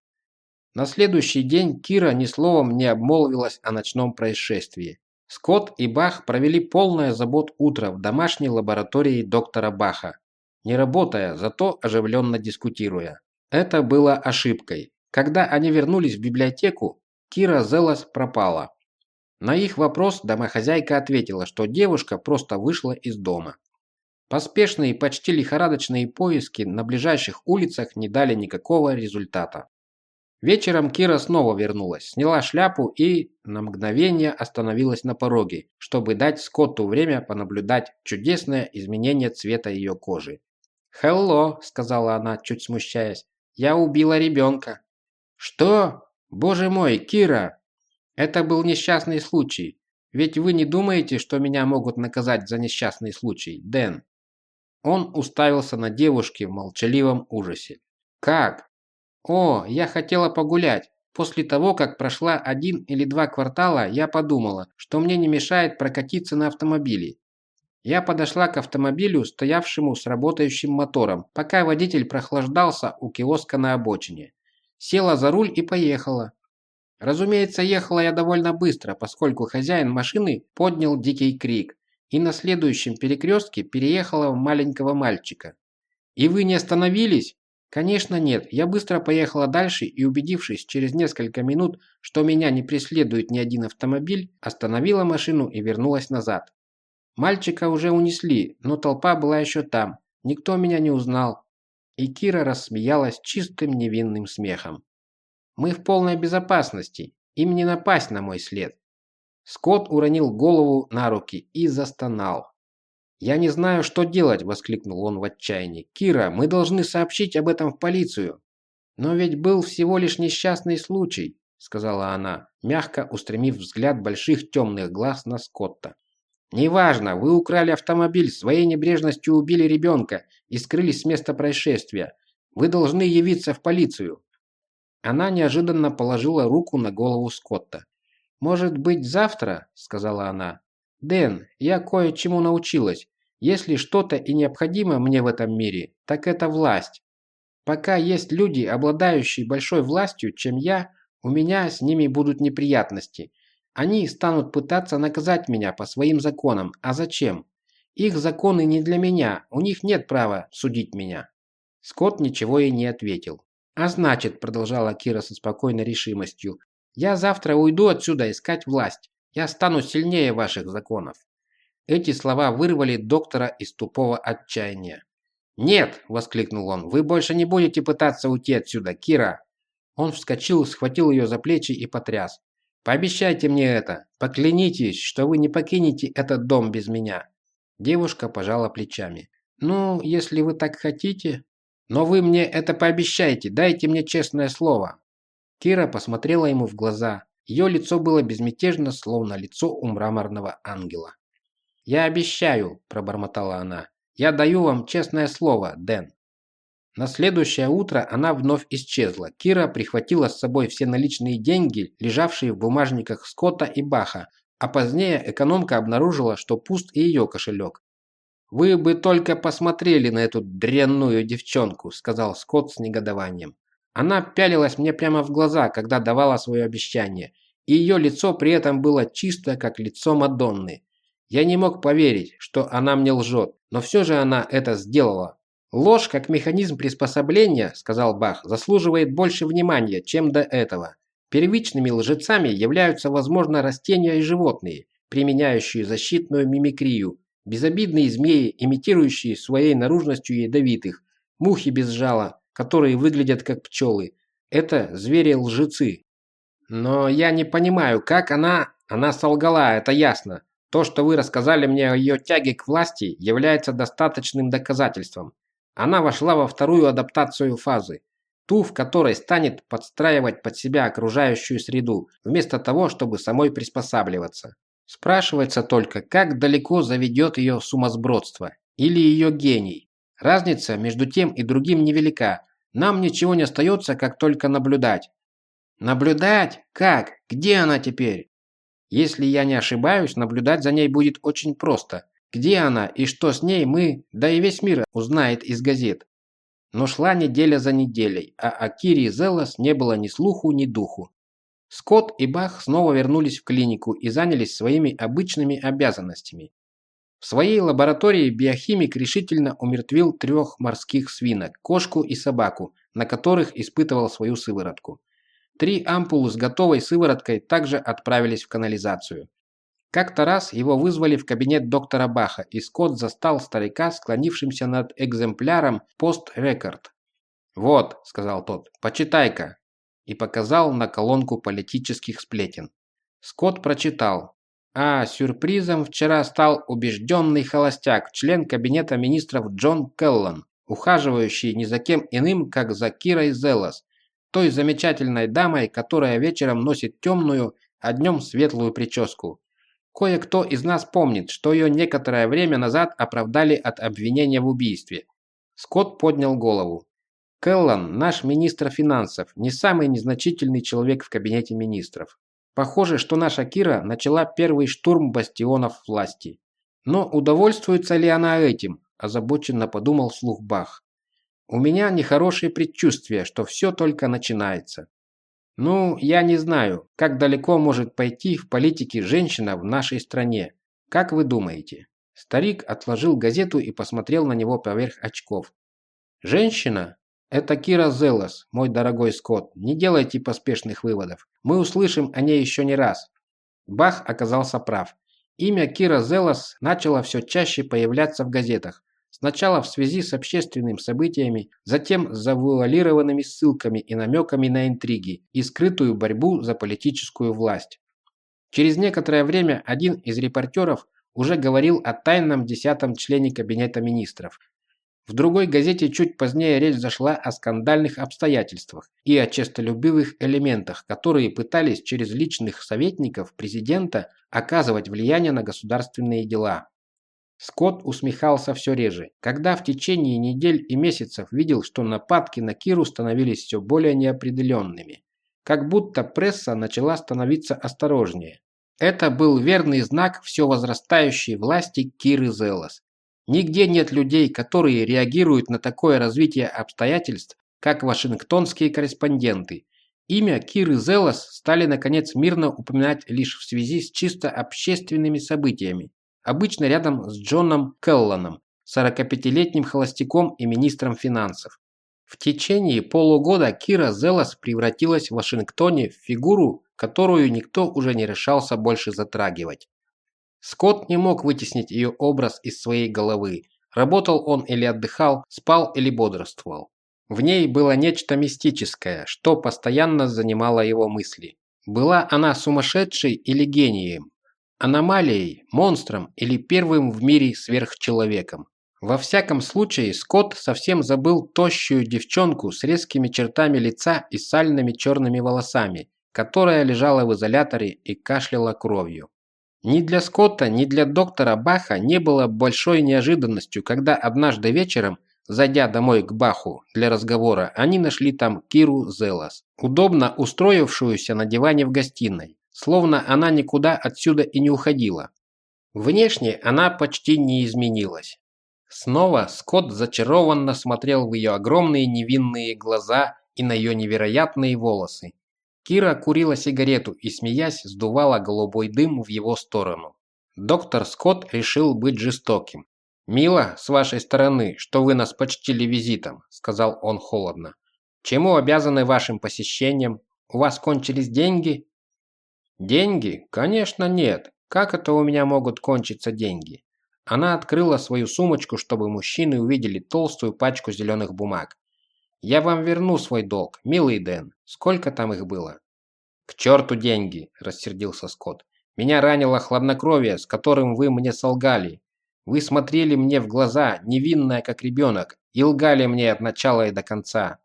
На следующий день Кира ни словом не обмолвилась о ночном происшествии. Скотт и Бах провели полное забот утро в домашней лаборатории доктора Баха, не работая, зато оживленно дискутируя. Это было ошибкой. Когда они вернулись в библиотеку, Кира Зелос пропала. На их вопрос домохозяйка ответила, что девушка просто вышла из дома. Поспешные, почти лихорадочные поиски на ближайших улицах не дали никакого результата. Вечером Кира снова вернулась, сняла шляпу и на мгновение остановилась на пороге, чтобы дать Скотту время понаблюдать чудесное изменение цвета ее кожи. «Хелло», — сказала она, чуть смущаясь, — «я убила ребенка». «Что? Боже мой, Кира!» «Это был несчастный случай. Ведь вы не думаете, что меня могут наказать за несчастный случай, Дэн?» Он уставился на девушке в молчаливом ужасе. «Как? О, я хотела погулять. После того, как прошла один или два квартала, я подумала, что мне не мешает прокатиться на автомобиле. Я подошла к автомобилю, стоявшему с работающим мотором, пока водитель прохлаждался у киоска на обочине. Села за руль и поехала. Разумеется, ехала я довольно быстро, поскольку хозяин машины поднял дикий крик и на следующем перекрестке переехала в маленького мальчика. «И вы не остановились?» Конечно нет, я быстро поехала дальше и, убедившись через несколько минут, что меня не преследует ни один автомобиль, остановила машину и вернулась назад. Мальчика уже унесли, но толпа была еще там, никто меня не узнал. И Кира рассмеялась чистым невинным смехом. Мы в полной безопасности, им не напасть на мой след. Скотт уронил голову на руки и застонал. «Я не знаю, что делать!» – воскликнул он в отчаянии. «Кира, мы должны сообщить об этом в полицию!» «Но ведь был всего лишь несчастный случай», – сказала она, мягко устремив взгляд больших темных глаз на Скотта. «Неважно, вы украли автомобиль, своей небрежностью убили ребенка и скрылись с места происшествия. Вы должны явиться в полицию». Она неожиданно положила руку на голову Скотта. «Может быть, завтра?» – сказала она. «Дэн, я кое-чему научилась. Если что-то и необходимо мне в этом мире, так это власть. Пока есть люди, обладающие большой властью, чем я, у меня с ними будут неприятности. Они станут пытаться наказать меня по своим законам. А зачем? Их законы не для меня, у них нет права судить меня». Скотт ничего и не ответил. «А значит», – продолжала Кира со спокойной решимостью, – «я завтра уйду отсюда искать власть. Я стану сильнее ваших законов». Эти слова вырвали доктора из тупого отчаяния. «Нет!» – воскликнул он. «Вы больше не будете пытаться уйти отсюда, Кира!» Он вскочил, схватил ее за плечи и потряс. «Пообещайте мне это! Поклянитесь, что вы не покинете этот дом без меня!» Девушка пожала плечами. «Ну, если вы так хотите...» «Но вы мне это пообещайте, дайте мне честное слово!» Кира посмотрела ему в глаза. Ее лицо было безмятежно, словно лицо у мраморного ангела. «Я обещаю», – пробормотала она. «Я даю вам честное слово, Дэн». На следующее утро она вновь исчезла. Кира прихватила с собой все наличные деньги, лежавшие в бумажниках Скотта и Баха, а позднее экономка обнаружила, что пуст и ее кошелек. «Вы бы только посмотрели на эту дрянную девчонку», – сказал Скотт с негодованием. Она пялилась мне прямо в глаза, когда давала свое обещание, и ее лицо при этом было чисто, как лицо Мадонны. Я не мог поверить, что она мне лжет, но все же она это сделала. «Ложь, как механизм приспособления, — сказал Бах, — заслуживает больше внимания, чем до этого. Первичными лжецами являются, возможно, растения и животные, применяющие защитную мимикрию, безобидные змеи, имитирующие своей наружностью ядовитых, мухи без жала, которые выглядят как пчелы. Это звери-лжецы. Но я не понимаю, как она... Она солгала, это ясно. То, что вы рассказали мне о ее тяге к власти, является достаточным доказательством. Она вошла во вторую адаптацию фазы, ту, в которой станет подстраивать под себя окружающую среду, вместо того, чтобы самой приспосабливаться. Спрашивается только, как далеко заведет ее сумасбродство или ее гений. Разница между тем и другим невелика. Нам ничего не остается, как только наблюдать. Наблюдать? Как? Где она теперь? Если я не ошибаюсь, наблюдать за ней будет очень просто. Где она и что с ней мы, да и весь мир узнает из газет. Но шла неделя за неделей, а о Кире Зеллас не было ни слуху, ни духу. Скотт и Бах снова вернулись в клинику и занялись своими обычными обязанностями. В своей лаборатории биохимик решительно умертвил трех морских свинок, кошку и собаку, на которых испытывал свою сыворотку. Три ампулы с готовой сывороткой также отправились в канализацию. Как-то раз его вызвали в кабинет доктора Баха, и Скотт застал старика, склонившимся над экземпляром пост-рекорд. «Вот», – сказал тот, – «почитай-ка», и показал на колонку политических сплетен. Скотт прочитал. А сюрпризом вчера стал убежденный холостяк, член кабинета министров Джон Келлан, ухаживающий ни за кем иным, как за Кирой Зелос, той замечательной дамой, которая вечером носит темную, а днем светлую прическу. Кое-кто из нас помнит, что ее некоторое время назад оправдали от обвинения в убийстве. Скотт поднял голову. Келлан, наш министр финансов, не самый незначительный человек в кабинете министров. Похоже, что наша Кира начала первый штурм бастионов власти. Но удовольствуется ли она этим? Озабоченно подумал слух Бах. У меня нехорошее предчувствие, что все только начинается. Ну, я не знаю, как далеко может пойти в политике женщина в нашей стране. Как вы думаете? Старик отложил газету и посмотрел на него поверх очков. Женщина? Это Кира Зелос, мой дорогой Скотт. Не делайте поспешных выводов. Мы услышим о ней еще не раз. Бах оказался прав. Имя Кира Зелос начало все чаще появляться в газетах. Сначала в связи с общественными событиями, затем с завуалированными ссылками и намеками на интриги и скрытую борьбу за политическую власть. Через некоторое время один из репортеров уже говорил о тайном десятом члене Кабинета министров. В другой газете чуть позднее речь зашла о скандальных обстоятельствах и о честолюбивых элементах, которые пытались через личных советников президента оказывать влияние на государственные дела. Скотт усмехался все реже, когда в течение недель и месяцев видел, что нападки на Киру становились все более неопределенными. Как будто пресса начала становиться осторожнее. Это был верный знак все возрастающей власти Киры Зелос. Нигде нет людей, которые реагируют на такое развитие обстоятельств, как вашингтонские корреспонденты. Имя Киры Зелос стали наконец мирно упоминать лишь в связи с чисто общественными событиями, обычно рядом с Джоном Келланом, 45-летним холостяком и министром финансов. В течение полугода Кира Зелос превратилась в Вашингтоне в фигуру, которую никто уже не решался больше затрагивать. Скотт не мог вытеснить ее образ из своей головы. Работал он или отдыхал, спал или бодрствовал. В ней было нечто мистическое, что постоянно занимало его мысли. Была она сумасшедшей или гением? аномалией, монстром или первым в мире сверхчеловеком. Во всяком случае, Скотт совсем забыл тощую девчонку с резкими чертами лица и сальными черными волосами, которая лежала в изоляторе и кашляла кровью. Ни для Скотта, ни для доктора Баха не было большой неожиданностью, когда однажды вечером, зайдя домой к Баху для разговора, они нашли там Киру Зелас, удобно устроившуюся на диване в гостиной, словно она никуда отсюда и не уходила. Внешне она почти не изменилась. Снова Скотт зачарованно смотрел в ее огромные невинные глаза и на ее невероятные волосы. Кира курила сигарету и, смеясь, сдувала голубой дым в его сторону. Доктор Скотт решил быть жестоким. «Мило с вашей стороны, что вы нас почтили визитом», – сказал он холодно. «Чему обязаны вашим посещением? У вас кончились деньги?» «Деньги? Конечно, нет. Как это у меня могут кончиться деньги?» Она открыла свою сумочку, чтобы мужчины увидели толстую пачку зеленых бумаг. «Я вам верну свой долг, милый Дэн. Сколько там их было?» «К черту деньги!» – рассердился Скотт. «Меня ранило хладнокровие, с которым вы мне солгали. Вы смотрели мне в глаза, невинная как ребенок, и лгали мне от начала и до конца».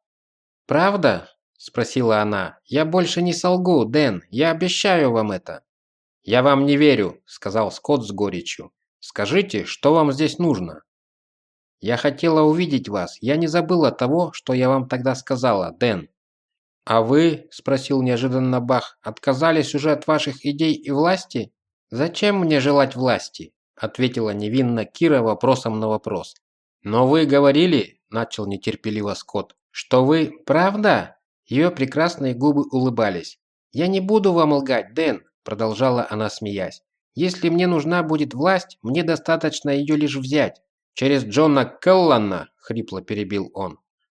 «Правда?» – спросила она. «Я больше не солгу, Дэн, я обещаю вам это». «Я вам не верю», – сказал Скотт с горечью. «Скажите, что вам здесь нужно?» «Я хотела увидеть вас. Я не забыла того, что я вам тогда сказала, Дэн». «А вы?» – спросил неожиданно Бах. «Отказались уже от ваших идей и власти?» «Зачем мне желать власти?» – ответила невинно Кира вопросом на вопрос. «Но вы говорили», – начал нетерпеливо Скотт, – «что вы...» «Правда?» Ее прекрасные губы улыбались. «Я не буду вам лгать, Дэн», – продолжала она, смеясь. «Если мне нужна будет власть, мне достаточно ее лишь взять. «Через Джона Келлана», – хрипло перебил он.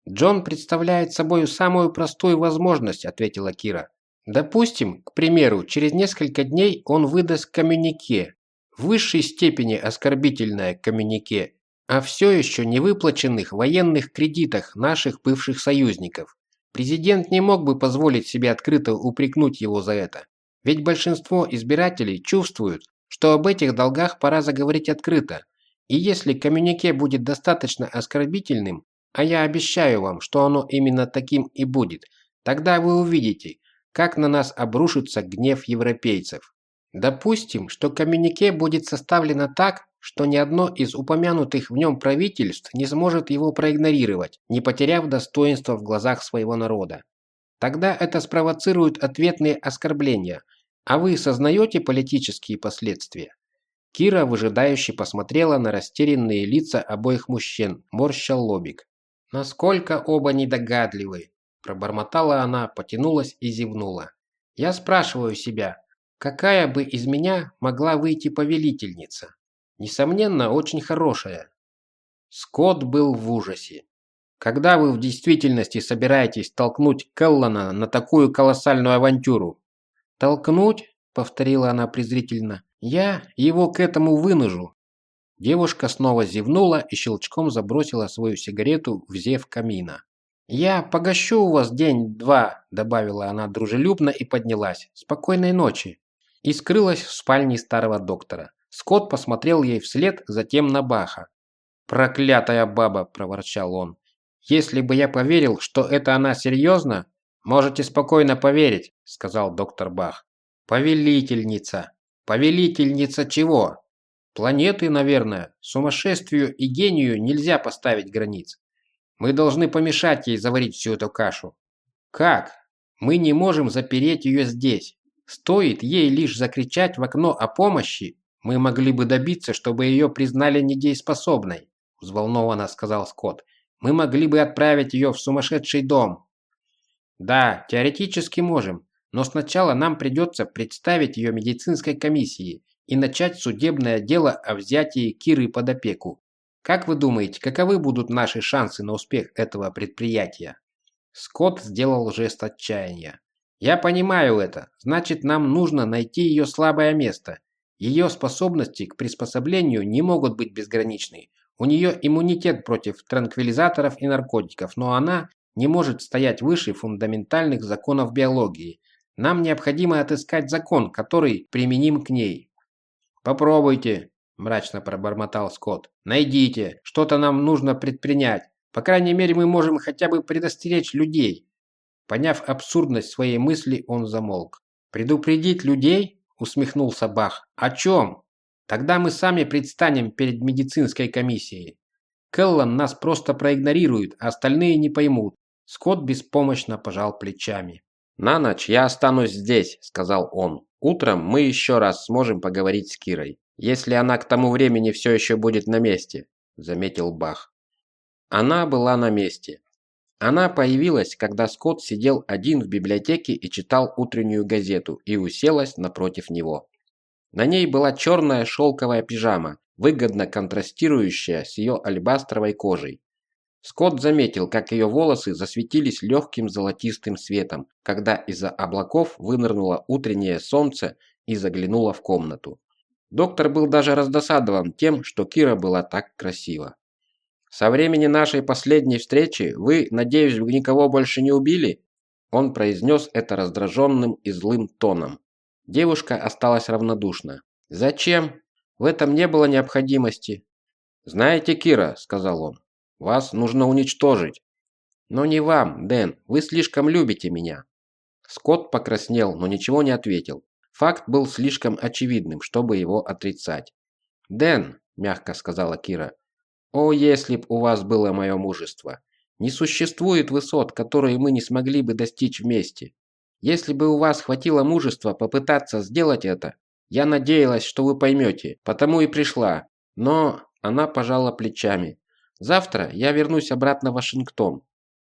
«Джон представляет собой самую простую возможность», – ответила Кира. «Допустим, к примеру, через несколько дней он выдаст коммюнике, в высшей степени оскорбительное коммюнике, о все еще не выплаченных военных кредитах наших бывших союзников. Президент не мог бы позволить себе открыто упрекнуть его за это. Ведь большинство избирателей чувствуют, что об этих долгах пора заговорить открыто, и если коммюнике будет достаточно оскорбительным, а я обещаю вам, что оно именно таким и будет, тогда вы увидите, как на нас обрушится гнев европейцев. Допустим, что коммюнике будет составлено так, что ни одно из упомянутых в нем правительств не сможет его проигнорировать, не потеряв достоинства в глазах своего народа. Тогда это спровоцирует ответные оскорбления, а вы сознаете политические последствия? Кира выжидающе посмотрела на растерянные лица обоих мужчин, морща лобик. «Насколько оба недогадливы!» Пробормотала она, потянулась и зевнула. «Я спрашиваю себя, какая бы из меня могла выйти повелительница? Несомненно, очень хорошая». Скотт был в ужасе. «Когда вы в действительности собираетесь толкнуть Келлана на такую колоссальную авантюру?» «Толкнуть?» — повторила она презрительно. Я его к этому вынужу. Девушка снова зевнула и щелчком забросила свою сигарету в зев камина. «Я погощу у вас день-два», – добавила она дружелюбно и поднялась. «Спокойной ночи». И скрылась в спальне старого доктора. Скотт посмотрел ей вслед, затем на Баха. «Проклятая баба!» – проворчал он. «Если бы я поверил, что это она серьезно...» «Можете спокойно поверить», – сказал доктор Бах. «Повелительница!» Повелительница чего? Планеты, наверное. Сумасшествию и гению нельзя поставить границ. Мы должны помешать ей заварить всю эту кашу. Как? Мы не можем запереть ее здесь. Стоит ей лишь закричать в окно о помощи, мы могли бы добиться, чтобы ее признали недееспособной, взволнованно сказал Скотт. Мы могли бы отправить ее в сумасшедший дом. Да, теоретически можем, но сначала нам придется представить ее медицинской комиссии и начать судебное дело о взятии Киры под опеку. Как вы думаете, каковы будут наши шансы на успех этого предприятия? Скотт сделал жест отчаяния. Я понимаю это. Значит, нам нужно найти ее слабое место. Ее способности к приспособлению не могут быть безграничны. У нее иммунитет против транквилизаторов и наркотиков, но она не может стоять выше фундаментальных законов биологии. Нам необходимо отыскать закон, который применим к ней. Попробуйте, мрачно пробормотал Скотт. Найдите, что-то нам нужно предпринять. По крайней мере, мы можем хотя бы предостеречь людей. Поняв абсурдность своей мысли, он замолк. Предупредить людей? усмехнулся Бах. «О чем? Тогда мы сами предстанем перед медицинской комиссией. Келлан нас просто проигнорирует, а остальные не поймут». Скотт беспомощно пожал плечами. «На ночь я останусь здесь», — сказал он. «Утром мы еще раз сможем поговорить с Кирой, если она к тому времени все еще будет на месте», — заметил Бах. Она была на месте. Она появилась, когда Скотт сидел один в библиотеке и читал утреннюю газету, и уселась напротив него. На ней была черная шелковая пижама, выгодно контрастирующая с ее альбастровой кожей. Скотт заметил, как ее волосы засветились легким золотистым светом, когда из-за облаков вынырнуло утреннее солнце и заглянуло в комнату. Доктор был даже раздосадован тем, что Кира была так красива. «Со времени нашей последней встречи вы, надеюсь, никого больше не убили?» Он произнес это раздраженным и злым тоном. Девушка осталась равнодушна. «Зачем? В этом не было необходимости». «Знаете, Кира», — сказал он, вас нужно уничтожить. Но не вам, Дэн, вы слишком любите меня. Скотт покраснел, но ничего не ответил. Факт был слишком очевидным, чтобы его отрицать. «Дэн», – мягко сказала Кира, – «о, если б у вас было мое мужество! Не существует высот, которые мы не смогли бы достичь вместе. Если бы у вас хватило мужества попытаться сделать это, я надеялась, что вы поймете, потому и пришла. Но она пожала плечами. Завтра я вернусь обратно в Вашингтон.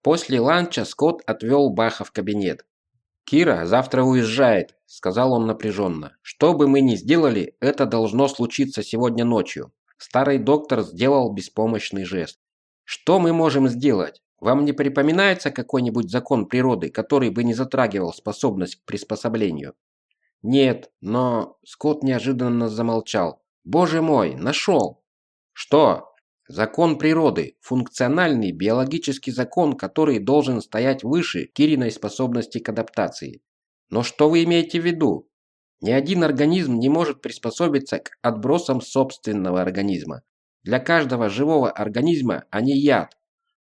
После ланча Скотт отвел Баха в кабинет. «Кира завтра уезжает», – сказал он напряженно. «Что бы мы ни сделали, это должно случиться сегодня ночью». Старый доктор сделал беспомощный жест. «Что мы можем сделать? Вам не припоминается какой-нибудь закон природы, который бы не затрагивал способность к приспособлению?» «Нет, но...» Скотт неожиданно замолчал. «Боже мой, нашел!» «Что?» Закон природы – функциональный биологический закон, который должен стоять выше Кириной способности к адаптации. Но что вы имеете в виду? Ни один организм не может приспособиться к отбросам собственного организма. Для каждого живого организма они яд.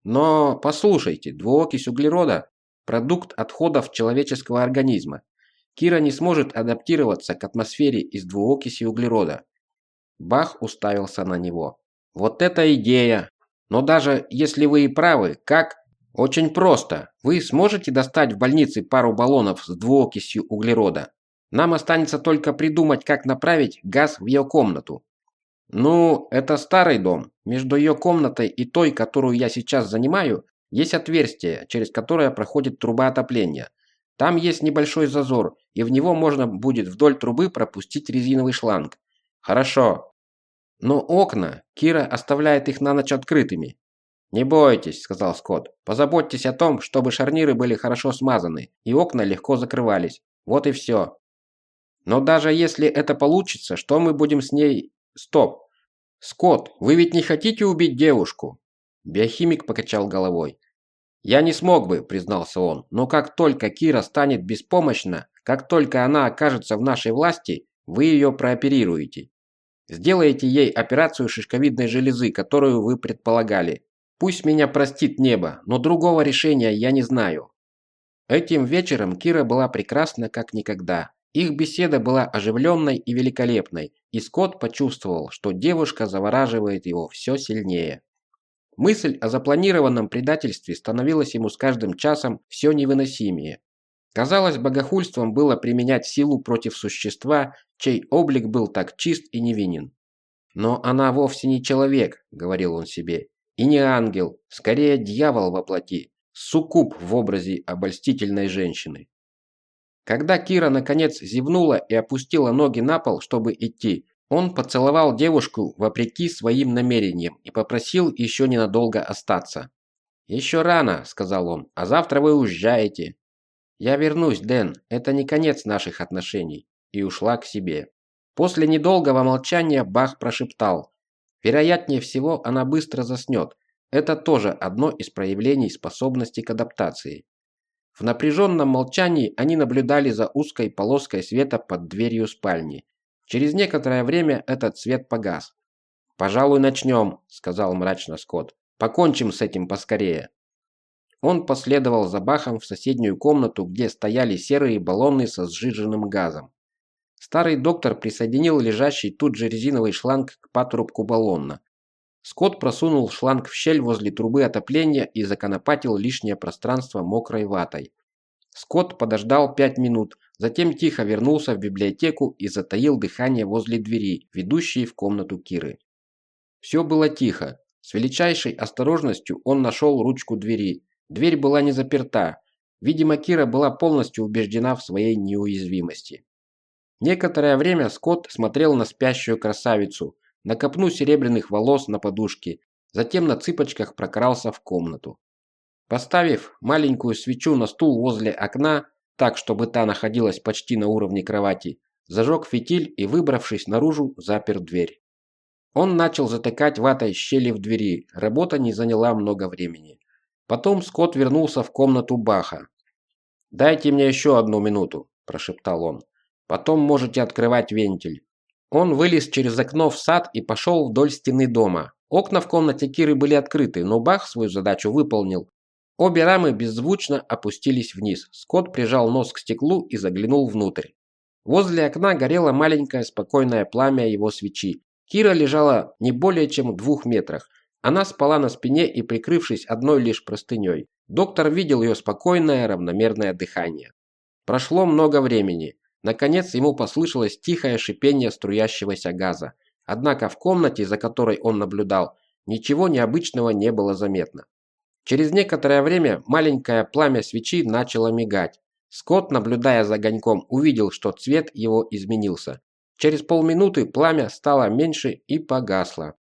Но послушайте, двуокись углерода – продукт отходов человеческого организма. Кира не сможет адаптироваться к атмосфере из двуокиси углерода. Бах уставился на него. Вот это идея. Но даже если вы и правы, как? Очень просто. Вы сможете достать в больнице пару баллонов с двуокисью углерода. Нам останется только придумать, как направить газ в ее комнату. Ну, это старый дом. Между ее комнатой и той, которую я сейчас занимаю, есть отверстие, через которое проходит труба отопления. Там есть небольшой зазор, и в него можно будет вдоль трубы пропустить резиновый шланг. Хорошо, но окна, Кира оставляет их на ночь открытыми. «Не бойтесь», — сказал Скотт. «Позаботьтесь о том, чтобы шарниры были хорошо смазаны, и окна легко закрывались. Вот и все. Но даже если это получится, что мы будем с ней... Стоп! Скотт, вы ведь не хотите убить девушку?» Биохимик покачал головой. «Я не смог бы», — признался он, «но как только Кира станет беспомощна, как только она окажется в нашей власти, вы ее прооперируете. Сделайте ей операцию шишковидной железы, которую вы предполагали. Пусть меня простит небо, но другого решения я не знаю. Этим вечером Кира была прекрасна как никогда. Их беседа была оживленной и великолепной, и Скотт почувствовал, что девушка завораживает его все сильнее. Мысль о запланированном предательстве становилась ему с каждым часом все невыносимее. Казалось, богохульством было применять силу против существа, чей облик был так чист и невинен. «Но она вовсе не человек», — говорил он себе, — «и не ангел, скорее дьявол во плоти, суккуб в образе обольстительной женщины». Когда Кира наконец зевнула и опустила ноги на пол, чтобы идти, он поцеловал девушку вопреки своим намерениям и попросил еще ненадолго остаться. «Еще рано», — сказал он, — «а завтра вы уезжаете». «Я вернусь, Дэн, это не конец наших отношений», и ушла к себе. После недолгого молчания Бах прошептал. Вероятнее всего, она быстро заснет. Это тоже одно из проявлений способности к адаптации. В напряженном молчании они наблюдали за узкой полоской света под дверью спальни. Через некоторое время этот свет погас. «Пожалуй, начнем», — сказал мрачно Скотт. «Покончим с этим поскорее». Он последовал за Бахом в соседнюю комнату, где стояли серые баллоны со сжиженным газом. Старый доктор присоединил лежащий тут же резиновый шланг к патрубку баллона. Скотт просунул шланг в щель возле трубы отопления и законопатил лишнее пространство мокрой ватой. Скотт подождал пять минут, затем тихо вернулся в библиотеку и затаил дыхание возле двери, ведущей в комнату Киры. Все было тихо. С величайшей осторожностью он нашел ручку двери. Дверь была не заперта. Видимо, Кира была полностью убеждена в своей неуязвимости. Некоторое время Скотт смотрел на спящую красавицу, на копну серебряных волос на подушке, затем на цыпочках прокрался в комнату. Поставив маленькую свечу на стул возле окна, так, чтобы та находилась почти на уровне кровати, зажег фитиль и, выбравшись наружу, запер дверь. Он начал затыкать ватой щели в двери, работа не заняла много времени. Потом Скотт вернулся в комнату Баха. «Дайте мне еще одну минуту», – прошептал он. «Потом можете открывать вентиль». Он вылез через окно в сад и пошел вдоль стены дома. Окна в комнате Киры были открыты, но Бах свою задачу выполнил. Обе рамы беззвучно опустились вниз. Скотт прижал нос к стеклу и заглянул внутрь. Возле окна горело маленькое спокойное пламя его свечи. Кира лежала не более чем в двух метрах. Она спала на спине и прикрывшись одной лишь простыней. Доктор видел ее спокойное, равномерное дыхание. Прошло много времени. Наконец ему послышалось тихое шипение струящегося газа. Однако в комнате, за которой он наблюдал, ничего необычного не было заметно. Через некоторое время маленькое пламя свечи начало мигать. Скотт, наблюдая за огоньком, увидел, что цвет его изменился. Через полминуты пламя стало меньше и погасло.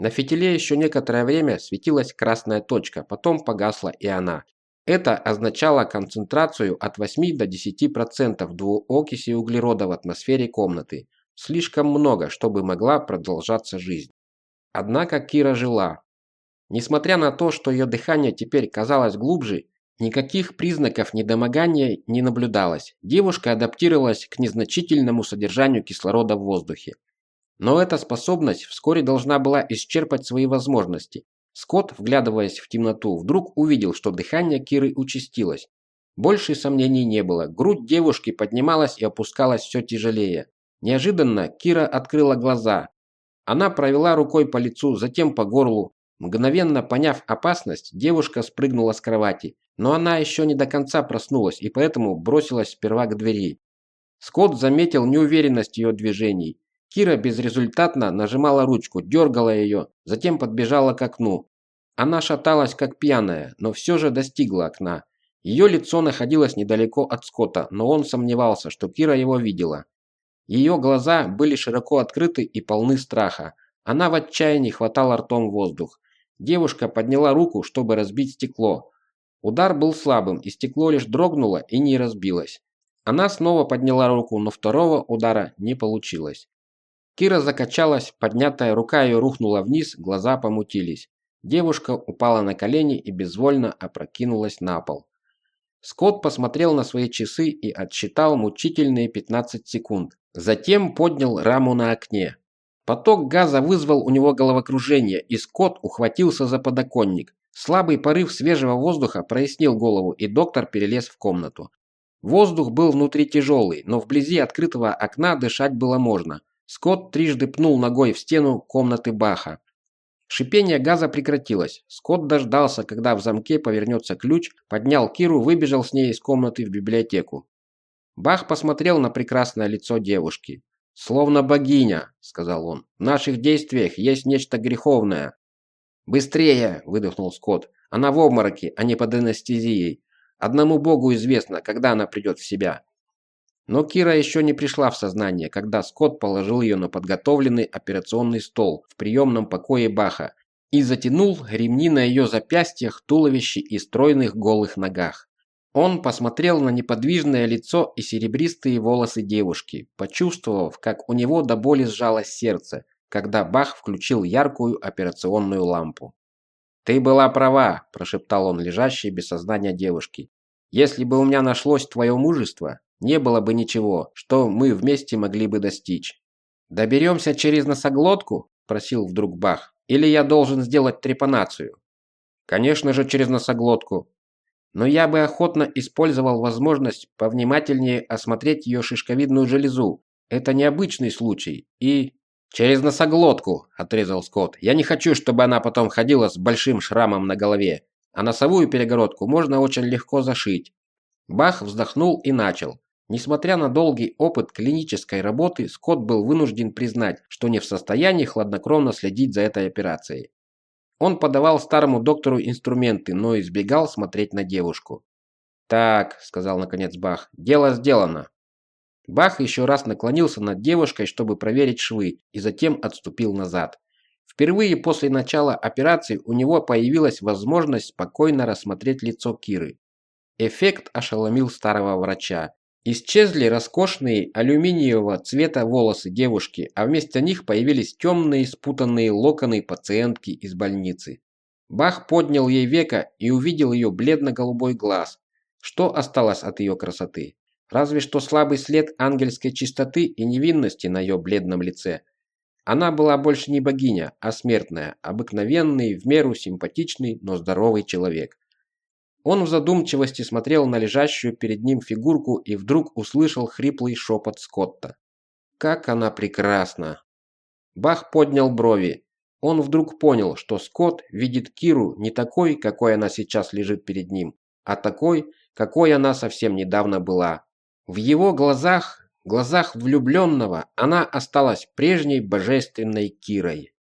На фитиле еще некоторое время светилась красная точка, потом погасла и она. Это означало концентрацию от 8 до 10% двуокиси углерода в атмосфере комнаты. Слишком много, чтобы могла продолжаться жизнь. Однако Кира жила. Несмотря на то, что ее дыхание теперь казалось глубже, никаких признаков недомогания не наблюдалось. Девушка адаптировалась к незначительному содержанию кислорода в воздухе. Но эта способность вскоре должна была исчерпать свои возможности. Скотт, вглядываясь в темноту, вдруг увидел, что дыхание Киры участилось. Больше сомнений не было. Грудь девушки поднималась и опускалась все тяжелее. Неожиданно Кира открыла глаза. Она провела рукой по лицу, затем по горлу, Мгновенно поняв опасность, девушка спрыгнула с кровати, но она еще не до конца проснулась и поэтому бросилась сперва к двери. Скотт заметил неуверенность ее движений. Кира безрезультатно нажимала ручку, дергала ее, затем подбежала к окну. Она шаталась как пьяная, но все же достигла окна. Ее лицо находилось недалеко от Скотта, но он сомневался, что Кира его видела. Ее глаза были широко открыты и полны страха. Она в отчаянии хватала ртом воздух. Девушка подняла руку, чтобы разбить стекло. Удар был слабым, и стекло лишь дрогнуло и не разбилось. Она снова подняла руку, но второго удара не получилось. Кира закачалась, поднятая рука ее рухнула вниз, глаза помутились. Девушка упала на колени и безвольно опрокинулась на пол. Скотт посмотрел на свои часы и отсчитал мучительные 15 секунд. Затем поднял раму на окне. Поток газа вызвал у него головокружение, и Скотт ухватился за подоконник. Слабый порыв свежего воздуха прояснил голову, и доктор перелез в комнату. Воздух был внутри тяжелый, но вблизи открытого окна дышать было можно. Скотт трижды пнул ногой в стену комнаты Баха. Шипение газа прекратилось. Скотт дождался, когда в замке повернется ключ, поднял Киру, выбежал с ней из комнаты в библиотеку. Бах посмотрел на прекрасное лицо девушки. «Словно богиня», — сказал он. «В наших действиях есть нечто греховное». «Быстрее!» — выдохнул Скотт. «Она в обмороке, а не под анестезией. Одному богу известно, когда она придет в себя». Но Кира еще не пришла в сознание, когда Скотт положил ее на подготовленный операционный стол в приемном покое Баха и затянул ремни на ее запястьях, туловище и стройных голых ногах. Он посмотрел на неподвижное лицо и серебристые волосы девушки, почувствовав, как у него до боли сжалось сердце, когда Бах включил яркую операционную лампу. «Ты была права», – прошептал он лежащей без сознания девушки. «Если бы у меня нашлось твое мужество, не было бы ничего, что мы вместе могли бы достичь». «Доберемся через носоглотку?» – просил вдруг Бах. «Или я должен сделать трепанацию?» «Конечно же, через носоглотку но я бы охотно использовал возможность повнимательнее осмотреть ее шишковидную железу. Это необычный случай. И... «Через носоглотку», – отрезал Скотт. «Я не хочу, чтобы она потом ходила с большим шрамом на голове. А носовую перегородку можно очень легко зашить». Бах вздохнул и начал. Несмотря на долгий опыт клинической работы, Скотт был вынужден признать, что не в состоянии хладнокровно следить за этой операцией. Он подавал старому доктору инструменты, но избегал смотреть на девушку. «Так», – сказал наконец Бах, – «дело сделано». Бах еще раз наклонился над девушкой, чтобы проверить швы, и затем отступил назад. Впервые после начала операции у него появилась возможность спокойно рассмотреть лицо Киры. Эффект ошеломил старого врача. Исчезли роскошные алюминиевого цвета волосы девушки, а вместо них появились темные спутанные локоны пациентки из больницы. Бах поднял ей века и увидел ее бледно-голубой глаз. Что осталось от ее красоты? Разве что слабый след ангельской чистоты и невинности на ее бледном лице. Она была больше не богиня, а смертная, обыкновенный, в меру симпатичный, но здоровый человек. Он в задумчивости смотрел на лежащую перед ним фигурку и вдруг услышал хриплый шепот Скотта. «Как она прекрасна!» Бах поднял брови. Он вдруг понял, что Скотт видит Киру не такой, какой она сейчас лежит перед ним, а такой, какой она совсем недавно была. В его глазах, глазах влюбленного, она осталась прежней божественной Кирой.